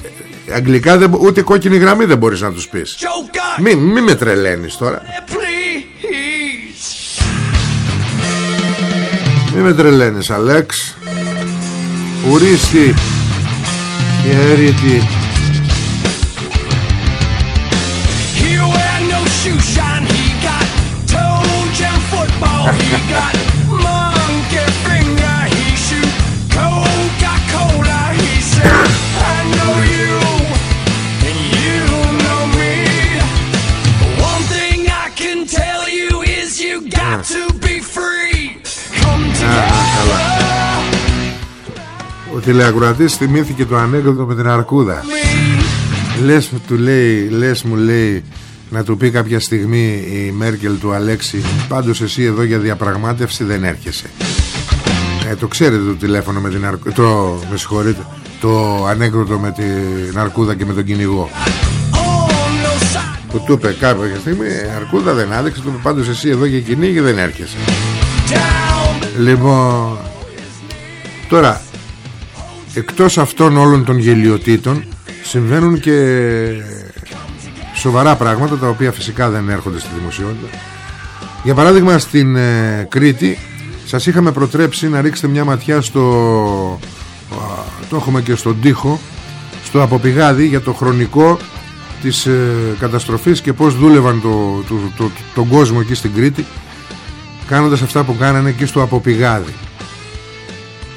ε, Αγγλικά δεν, ούτε κόκκινη γραμμή δεν μπορείς να τους πεις. Μη, μη με τρελαίνεις τώρα. Μη με τρελαίνεις Αλέξ. Ουρίστη Χαίρετη Ο τηλεακροατής θυμήθηκε το ανέκδοτο με την αρκούδα. Λες, του λέει, λες μου λέει να του πει κάποια στιγμή η Μέρκελ του Αλέξη πάντως εσύ εδώ για διαπραγμάτευση δεν έρχεσαι ε, το ξέρετε το τηλέφωνο με την αρκούδα το, με συγχωρείτε το ανέκδοτο με την αρκούδα και με τον κυνηγό. Που του είπε κάποια στιγμή αρκούδα δεν άδειξε του είπε πάντως εσύ εδώ για κυνήγι δεν έρχεσαι Λοιπόν Τώρα Εκτός αυτών όλων των γελιοτήτων Συμβαίνουν και Σοβαρά πράγματα Τα οποία φυσικά δεν έρχονται στη δημοσιότητα. Για παράδειγμα στην ε, Κρήτη Σας είχαμε προτρέψει να ρίξετε μια ματιά στο Το έχουμε και στον τοίχο Στο αποπηγάδι για το χρονικό της ε, καταστροφής και πως δούλευαν το, το, το, τον κόσμο εκεί στην Κρήτη κάνοντας αυτά που κάνανε εκεί στο Αποπηγάδι.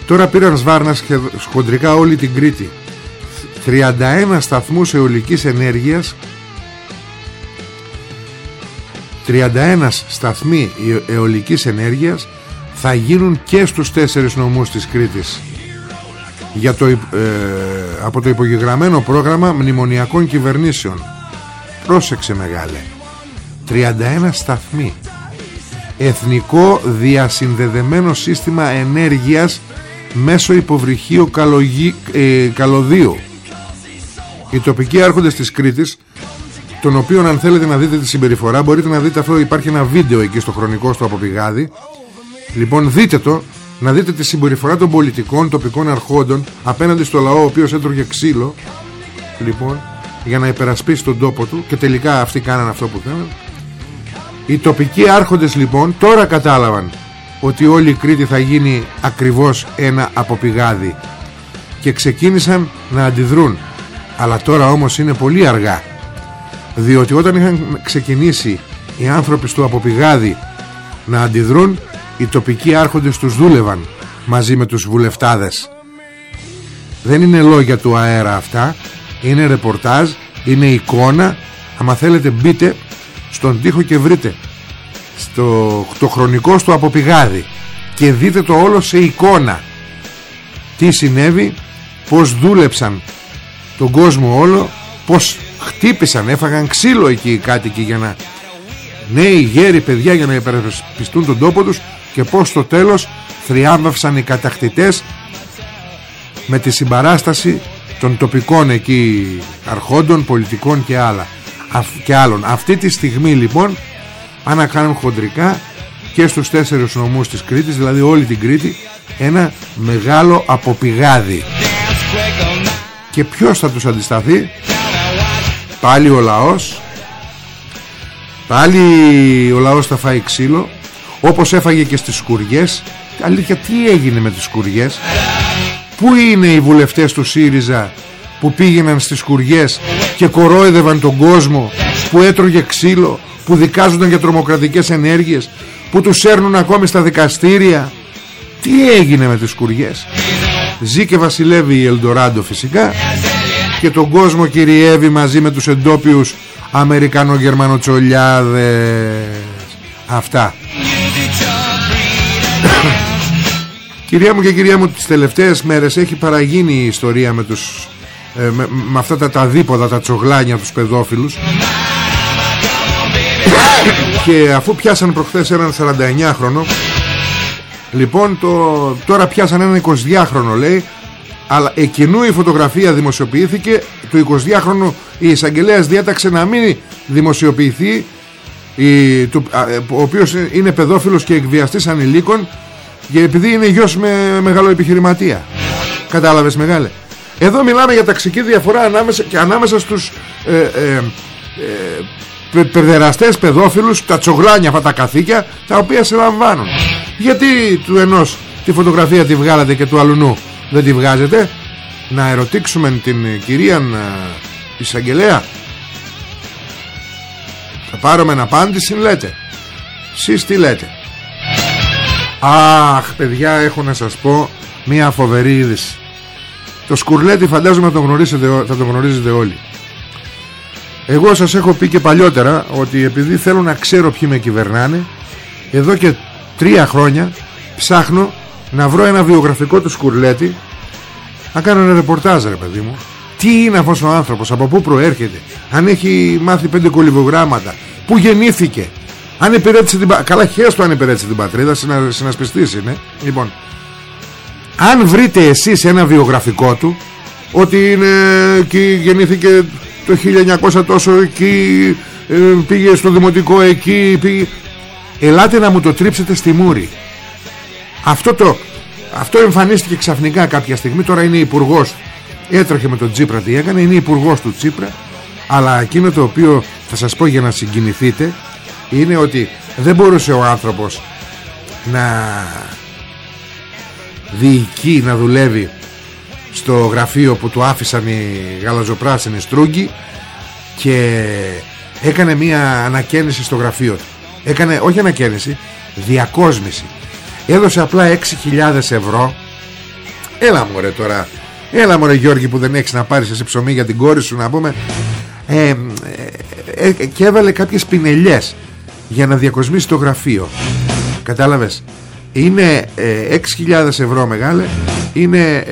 Τώρα πήραν σβάρνα χοντρικά όλη την Κρήτη. 31 σταθμούς αιωλικής ενέργειας 31 σταθμοί αιωλικής ενέργειας θα γίνουν και στους τέσσερις νομούς της Κρήτης. Για το, ε, από το υπογεγραμμένο πρόγραμμα μνημονιακών κυβερνήσεων. Πρόσεξε μεγάλε. 31 σταθμοί. Εθνικό διασυνδεδεμένο σύστημα ενέργειας μέσω υποβρυχίου καλογι, ε, καλωδίου. Οι τοπικοί άρχοντες της Κρήτης τον οποίον αν θέλετε να δείτε τη συμπεριφορά μπορείτε να δείτε αυτό υπάρχει ένα βίντεο εκεί στο χρονικό στο αποπηγάδι λοιπόν δείτε το να δείτε τη συμπεριφορά των πολιτικών τοπικών αρχόντων απέναντι στο λαό ο οποίος έτρωγε ξύλο λοιπόν για να υπερασπίσει τον τόπο του και τελικά αυτοί κάναν αυτό που θέλουν. Οι τοπικοί άρχοντες λοιπόν τώρα κατάλαβαν ότι όλη η Κρήτη θα γίνει ακριβώς ένα αποπηγάδι και ξεκίνησαν να αντιδρούν. Αλλά τώρα όμως είναι πολύ αργά διότι όταν είχαν ξεκινήσει οι άνθρωποι στο αποπηγάδι να αντιδρούν οι τοπικοί άρχοντες τους δούλευαν μαζί με τους βουλευτάδες. Δεν είναι λόγια του αέρα αυτά είναι ρεπορτάζ είναι εικόνα. Άμα θέλετε μπείτε στον τοίχο και βρείτε στο, το χρονικό στο αποπηγάδι και δείτε το όλο σε εικόνα. Τι συνέβη πως δούλεψαν τον κόσμο όλο πως χτύπησαν έφαγαν ξύλο εκεί οι κάτοικοι για να νέοι γέροι παιδιά για να υπερασπιστούν τον τόπο τους και πως στο τέλος θριάμβευσαν οι κατακτητές με τη συμπαράσταση των τοπικών εκεί αρχόντων, πολιτικών και, άλλα, και άλλων. Αυτή τη στιγμή λοιπόν ανακάνουν χοντρικά και στους τέσσερις νομούς της Κρήτης, δηλαδή όλη την Κρήτη, ένα μεγάλο αποπηγάδι. Και ποιος θα τους αντισταθεί; Πάλι ο λαός, πάλι ο λαός θα φάει ξύλο, όπως έφαγε και στις σκουριές. Αλήθεια, τι έγινε με τις σκουριές; Πού είναι οι βουλευτές του ΣΥΡΙΖΑ που πήγαιναν στις σκουριές και κορόιδευαν τον κόσμο που έτρωγε ξύλο που δικάζονταν για τρομοκρατικές ενέργειες που τους έρνουν ακόμη στα δικαστήρια; Τι έγινε με τις σκουριές; Ζει και βασιλεύει η Ελντοράντο φυσικά και τον κόσμο κυριεύει μαζί με τους εντόπιους Αμερικανογερμανοτσολιάδες. Αυτά. Κυρία μου και κυρία μου τις τελευταίες μέρες έχει παραγίνει η ιστορία με, τους, ε, με, με αυτά τα, τα δίποδα, τα τσογλάνια τους παιδόφιλους. Και αφού πιάσαν προχθές έναν 49χρονο λοιπόν το, τώρα πιάσαν έναν 22χρονο λέει αλλά εκείνου η φωτογραφία δημοσιοποιήθηκε του 22χρονου η εισαγγελέας διέταξε να μην δημοσιοποιηθεί η, του, ε, ο οποίος είναι παιδόφιλος και εκβιαστής ανηλίκων και επειδή είναι γιος με μεγάλο επιχειρηματία. Κατάλαβες μεγάλε. Εδώ μιλάμε για ταξική διαφορά ανάμεσα, και ανάμεσα στους ε, ε, ε, παιδεραστές παιδόφιλους τα τσογλάνια αυτά τα καθήκια τα οποία σε λαμβάνουν γιατί του ενός τη φωτογραφία τη βγάλατε και του αλουνού; Δεν τη βγάζετε. Να ερωτήξουμε την κυρία ε, εισαγγελέα. Θα πάρουμε απάντηση λέτε. Εσείς τι λέτε. Αχ παιδιά έχω να σας πω Μια φοβερή είδηση. Το σκουρλέτι φαντάζομαι θα το γνωρίζετε, θα το γνωρίζετε όλοι. Εγώ σας έχω πει και παλιότερα Ότι επειδή θέλω να ξέρω ποιοι με κυβερνάνε Εδώ και τρία χρόνια Ψάχνω να βρω ένα βιογραφικό του σκουρλέτη Να κάνω ένα ρεπορτάζ ρε παιδί μου Τι είναι αυτός ο άνθρωπος Από πού προέρχεται Αν έχει μάθει πέντε κολυβογράμματα Πού γεννήθηκε αν υπηρέτησε την πατρίδα. Καλά, χαίρεστο αν υπηρέτησε την πατρίδα, συνα... συνασπιστής είναι. Λοιπόν, αν βρείτε εσείς ένα βιογραφικό του, ότι είναι εκεί, γεννήθηκε το 1900 τόσο εκεί, ε, πήγε στο δημοτικό εκεί, πήγε... Ελάτε να μου το τρίψετε στη μούρη. Αυτό το αυτό εμφανίστηκε ξαφνικά κάποια στιγμή. Τώρα είναι υπουργός. έτρεχε με τον Τσίπρα τι έκανε. Είναι υπουργός του Τσίπρα. Αλλά εκείνο το οποίο θα σας πω για να συγκινηθείτε είναι ότι δεν μπορούσε ο άνθρωπος να διοικεί να δουλεύει στο γραφείο που του άφησαν οι γαλαζοπράσινοι στρούγκοι και έκανε μία ανακαίνιση στο γραφείο. Του έκανε όχι ανακαίνιση διακόσμηση έδωσε απλά 6.000 ευρώ. Έλα μωρέ τώρα. Έλα μωρέ Γιώργη που δεν έχεις να πάρεις εσύ ψωμί για την κόρη σου να πούμε. Ε, ε, ε, και έβαλε κάποιες πινελιές για να διακοσμήσει το γραφείο. Κατάλαβες; Είναι 6.000 ευρώ μεγάλε. Είναι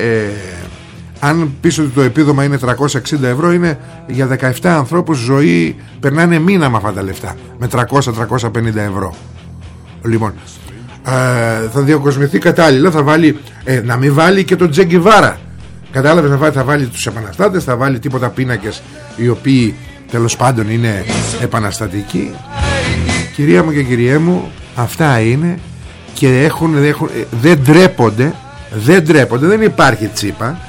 αν πεις ότι το επίδομα είναι 360 ευρώ είναι για 17 ανθρώπους ζωή περνάνε μήνα με αυτά τα λεφτά. Με 300-350 ευρώ. Λοιπόν ε, θα διακοσμηθεί κατάλληλα θα βάλει, ε, να μην βάλει και τον Τζεγκιβάρα κατάλαβες θα βάλει, θα βάλει τους επαναστάτες θα βάλει τίποτα πίνακες οι οποίοι τέλος πάντων είναι επαναστατικοί. Κυρία μου και κυριέ μου αυτά είναι και έχουν, έχουν, δεν τρέπονται δεν τρέπονται δεν υπάρχει τσίπα.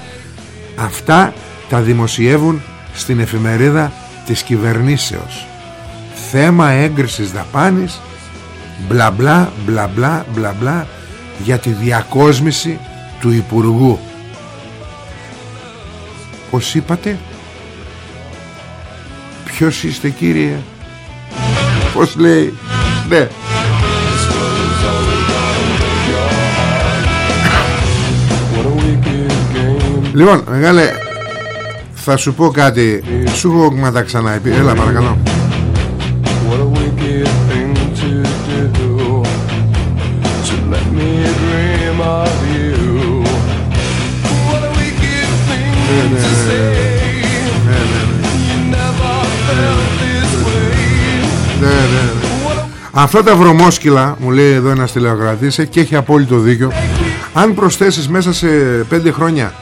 Αυτά τα δημοσιεύουν στην εφημερίδα της κυβερνήσεως. Θέμα έγκρισης δαπάνης μπλα μπλα μπλα μπλα μπλα μπλα για τη διακόσμηση του Υπουργού. Πώς είπατε; Ποιος είστε κύριε; Πώς λέει; Ναι. Λοιπόν μεγάλε Θα σου πω κάτι. Σου έχω μα τα ξανά Έλα παρακαλώ Αυτά τα βρωμόσκυλα Μου λέει εδώ ένας τηλεοκρατής ε, Και έχει απόλυτο δίκιο. Αν προσθέσεις μέσα σε 5 χρόνια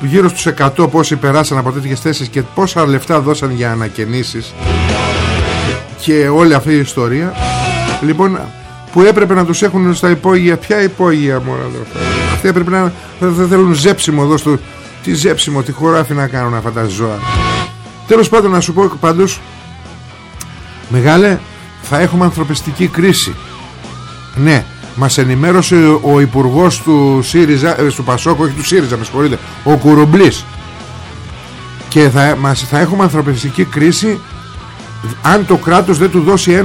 Γύρω στους 100 πόσοι περάσαν από τέτοιες θέσεις Και πόσα λεφτά δώσαν για ανακαινήσεις Και όλη αυτή η ιστορία Λοιπόν που έπρεπε να τους έχουν στα υπόγεια Ποια υπόγεια μόρα Αυτοί έπρεπε να δεν θέλουν ζέψιμο εδώ στο, Τι ζέψιμο, τι χωράφι να κάνουν αυτά τα ζώα. Τέλος πάντων να σου πω πάντως Μεγάλε θα έχουμε ανθρωπιστική κρίση. Ναι μας ενημέρωσε ο υπουργός του ΣΥΡΙΖΑ ε, του Πασόκ όχι του ΣΥΡΙΖΑ με συγχωρείτε ο Κουρουμπλής και θα, μας, θα έχουμε ανθρωπιστική κρίση αν το κράτος δεν του δώσει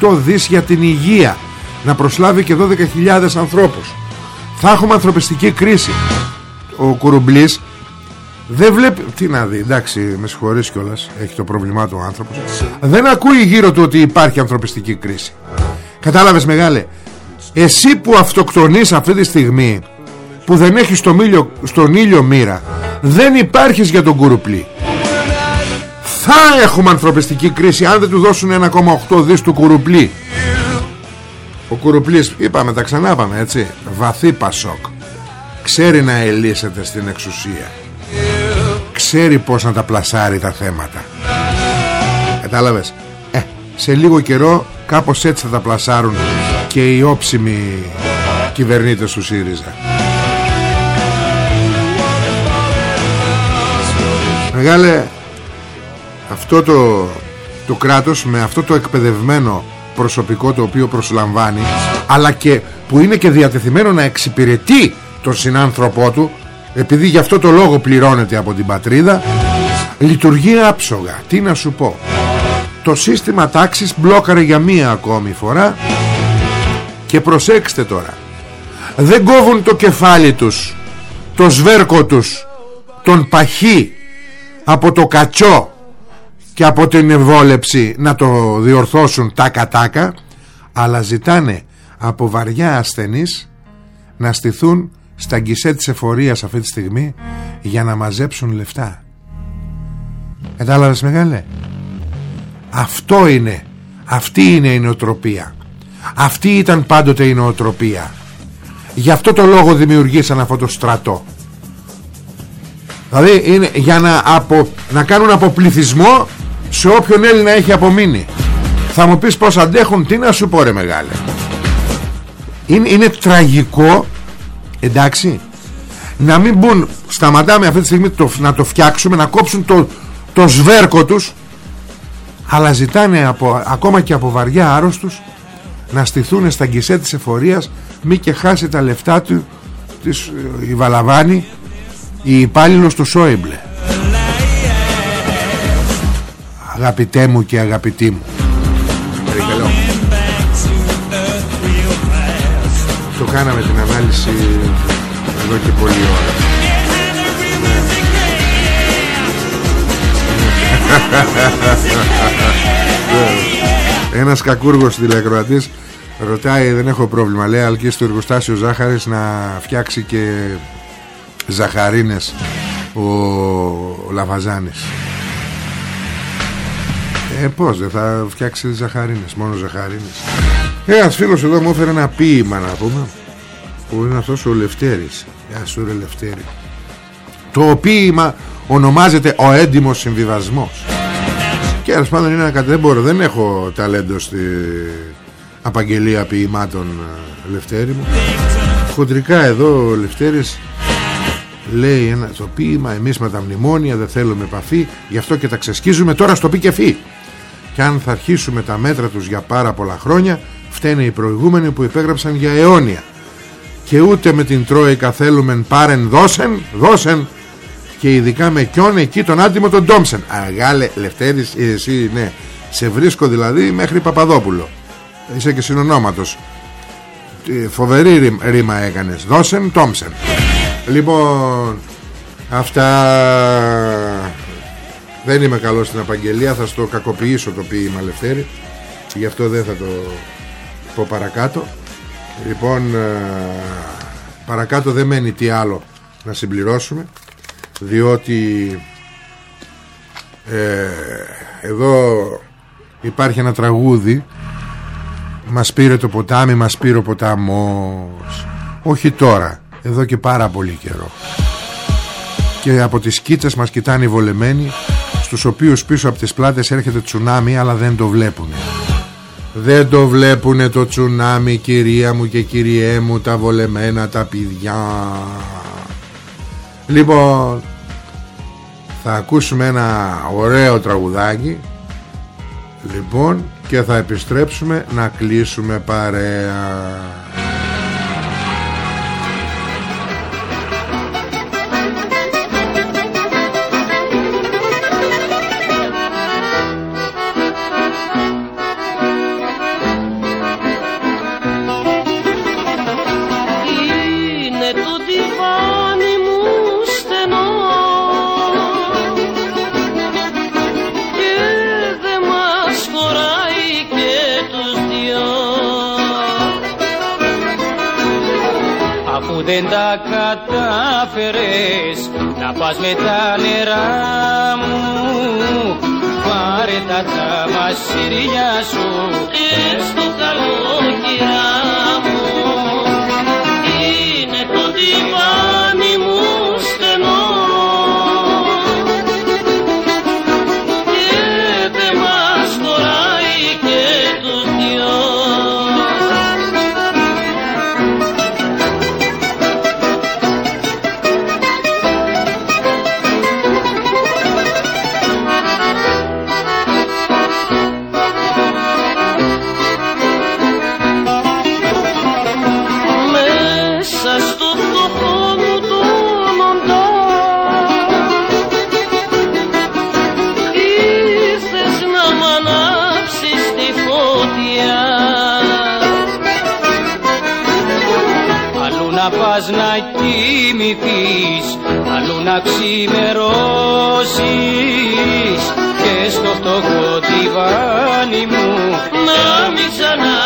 1,8 δις για την υγεία να προσλάβει και 12.000 ανθρώπους. Θα έχουμε ανθρωπιστική κρίση. Ο Κουρουμπλής δεν βλέπει. Τι να δει, εντάξει, με συγχωρείς κιόλας. Έχει το πρόβλημά του ο άνθρωπος. Δεν ακούει γύρω του ότι υπάρχει ανθρωπιστική κρίση. Κατάλαβες μεγάλε. Εσύ που αυτοκτονείς αυτή τη στιγμή που δεν έχεις στο ήλιο, στον ήλιο μοίρα δεν υπάρχεις για τον κουρουπλή θα έχουμε ανθρωπιστική κρίση αν δεν του δώσουν 1,8 δις του κουρουπλή ο κουρουπλής είπαμε τα ξανά πάμε έτσι βαθύ πασόκ ξέρει να ελίσσεται στην εξουσία ξέρει πως να τα πλασάρει τα θέματα. Κατάλαβες; Ε, σε λίγο καιρό κάπως έτσι θα τα πλασάρουν και οι όψιμοι κυβερνήτες του ΣΥΡΙΖΑ. Μεγάλε αυτό το, το κράτος με αυτό το εκπαιδευμένο προσωπικό το οποίο προσλαμβάνει αλλά και που είναι και διατεθειμένο να εξυπηρετεί τον συνάνθρωπό του επειδή γι' αυτό το λόγο πληρώνεται από την πατρίδα λειτουργεί άψογα. Τι να σου πω. Το σύστημα τάξης μπλόκαρε για μία ακόμη φορά. Και προσέξτε τώρα. Δεν κόβουν το κεφάλι τους το σβέρκο τους τον παχύ από το κατσό και από την ευόλεψη να το διορθώσουν τάκα τάκα αλλά ζητάνε από βαριά ασθενείς να στηθούν στα γκισέ της εφορίας αυτή τη στιγμή για να μαζέψουν λεφτά. Κατάλαβες μεγάλε; Αυτό είναι. Αυτή είναι η νοοτροπία. Αυτή ήταν πάντοτε η νοοτροπία. Γι' αυτό το λόγο δημιουργήσαν αυτό το στρατό. Δηλαδή είναι για να, απο, να κάνουν αποπληθισμό σε όποιον Έλληνα έχει απομείνει. Θα μου πεις πως αντέχουν τι να σου πω ρε μεγάλε; Είναι, είναι τραγικό εντάξει. Να μην μπουν σταματάμε αυτή τη στιγμή το, να το φτιάξουμε να κόψουν το, το σβέρκο τους. Αλλά ζητάνε από, ακόμα και από βαριά άρρωστους να στηθούν στα γκισέ της εφορίας μη και χάσει τα λεφτά του της, η Βαλαβάνη η υπάλληλος του Σόιμπλε. Αγαπητέ μου και αγαπητή μου. Το κάναμε την ανάλυση εδώ και πολλή ώρα. Ένας κακούργος τηλεκροατής Ρωτάει δεν έχω πρόβλημα Λέει αλκεί στο εργοστάσιο Ζάχαρης Να φτιάξει και Ζαχαρίνες Ο, ο Λαβαζάνης Ε πως δεν θα φτιάξει Ζαχαρίνες Μόνο Ζαχαρίνες. Ε, Ένας φίλος εδώ μου έφερε ένα ποίημα να πούμε Που είναι αυτός ο Λευτέρης. Γεια σου ρε Λευτέρη. Το ποίημα ονομάζεται Ο έντιμος συμβιβασμός Και ας πάντων είναι ένα κάτι δεν μπορώ Δεν έχω ταλέντο στη απαγγελία ποιημάτων ε, Λευτέρη μου. Χοντρικά εδώ ο Λευτέρης λέει ένα το ποίημα εμείς με τα μνημόνια δεν θέλουμε επαφή γι' αυτό και τα ξεσκίζουμε τώρα στο πει και φύ και αν θα αρχίσουμε τα μέτρα τους για πάρα πολλά χρόνια φταίνε οι προηγούμενοι που υπέγραψαν για αιώνια και ούτε με την Τρόικα θέλουμε πάρεν δώσεν δώσεν. Και ειδικά με κιόν εκεί τον άτιμο τον Ντόμσεν αγάλε Λευτέρης εσύ ναι. Σε βρίσκω δηλαδή μέχρι Παπαδόπουλο. Είσαι και συνονόματος. Φοβερή ρήμα έκανες. Δώσεν Τόμσεν λοιπόν αυτά. Δεν είμαι καλός στην απαγγελία. Θα στο κακοποιήσω το ποίημα Λευτέρη. Γι' αυτό δεν θα το πω παρακάτω λοιπόν παρακάτω δεν μένει τι άλλο να συμπληρώσουμε διότι ε, εδώ υπάρχει ένα τραγούδι. Μας πήρε το ποτάμι, μας πήρε ο ποταμός. Όχι τώρα, εδώ και πάρα πολύ καιρό. Και από τις κίτσες μας κοιτάνε οι βολεμένοι Στους οποίους πίσω από τις πλάτες έρχεται τσουνάμι Αλλά δεν το βλέπουνε Δεν το βλέπουνε το τσουνάμι κυρία μου και κυριέ μου Τα βολεμένα τα παιδιά Λοιπόν Θα ακούσουμε ένα ωραίο τραγουδάκι Λοιπόν και θα επιστρέψουμε να κλείσουμε παρέα δεν τα κατάφερες. Να πας με τα νερά μου πάρε τα τσαμασίρια σου. Και στο καλοκαιρά μου είναι το διβάνι πας να κοιμηθείς αλλού να ξημερώσεις. Και στο φτωχό διβάνι μου να μην ξανασαπλώσεις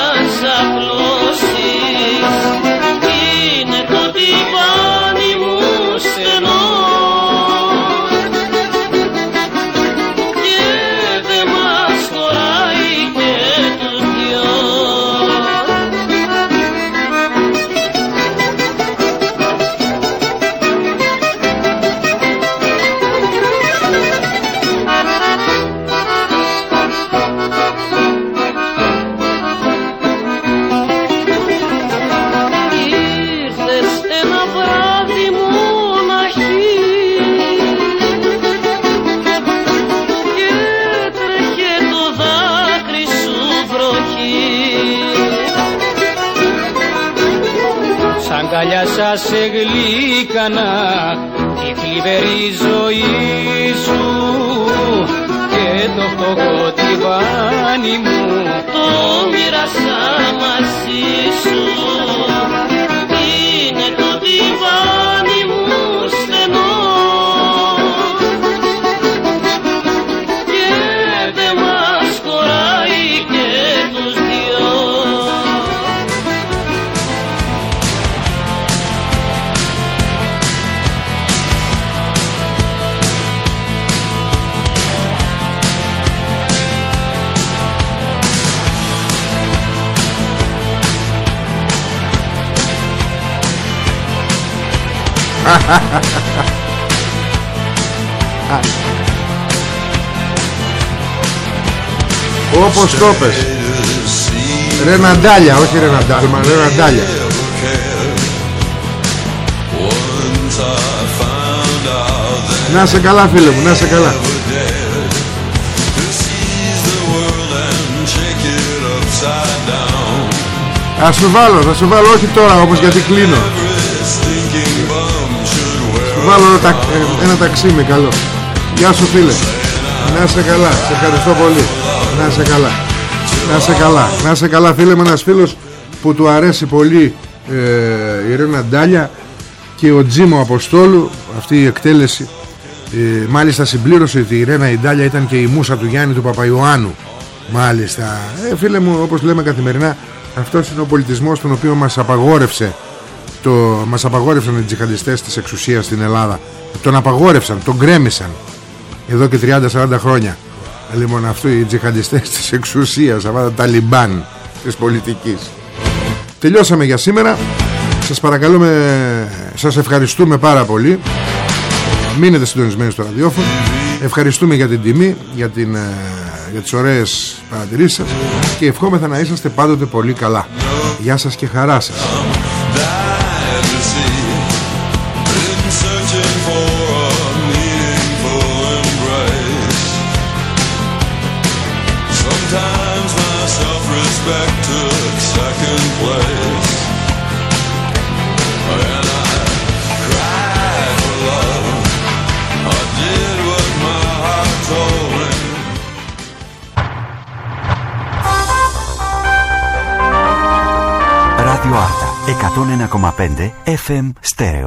Όπως το πες Ρεναντάλια όχι Ρεναντάλμα Ρεναντάλια Να σε καλά φίλε μου Να σε καλά. Ας σου βάλω Θα σου βάλω όχι τώρα όμως γιατί κλείνω. Σου βάλω ένα, ταξ- ε, ένα ταξίμι καλό. Γεια σου φίλε. Να σε καλά. Σε ευχαριστώ πολύ. Να σε καλά. Να σε καλά. Να σε καλά φίλε με ένας φίλος Που του αρέσει πολύ ε, Η Ρένα Ντάλια Και ο Τζίμο Αποστόλου Αυτή η εκτέλεση ε, Μάλιστα συμπλήρωσε ότι η Ρένα η Ντάλια Ήταν και η μουσα του Γιάννη του Παπαϊωάννου. Μάλιστα. Ε, Φίλε μου όπως λέμε καθημερινά Αυτός είναι ο πολιτισμός τον οποίο μας απαγόρευσε το, μας απαγόρευσαν οι τζιχαντιστές της εξουσίας στην Ελλάδα. Τον απαγόρευσαν, τον γκρέμισαν. Εδώ και 30-40 χρόνια. Λοιπόν αυτοί οι τζιχαντιστές της εξουσίας αυτά τα ταλιμπάν της πολιτικής. Τελειώσαμε για σήμερα. Σας παρακαλούμε σας ευχαριστούμε πάρα πολύ. Μείνετε συντονισμένοι στο ραδιόφωνο. Ευχαριστούμε για την τιμή για, την, ε, για τις ωραίες παρατηρήσεις σας. Και ευχόμεθα να είσαστε πάντοτε πολύ καλά. Γεια σας και χαρά σας 101,5 FM στέρεο.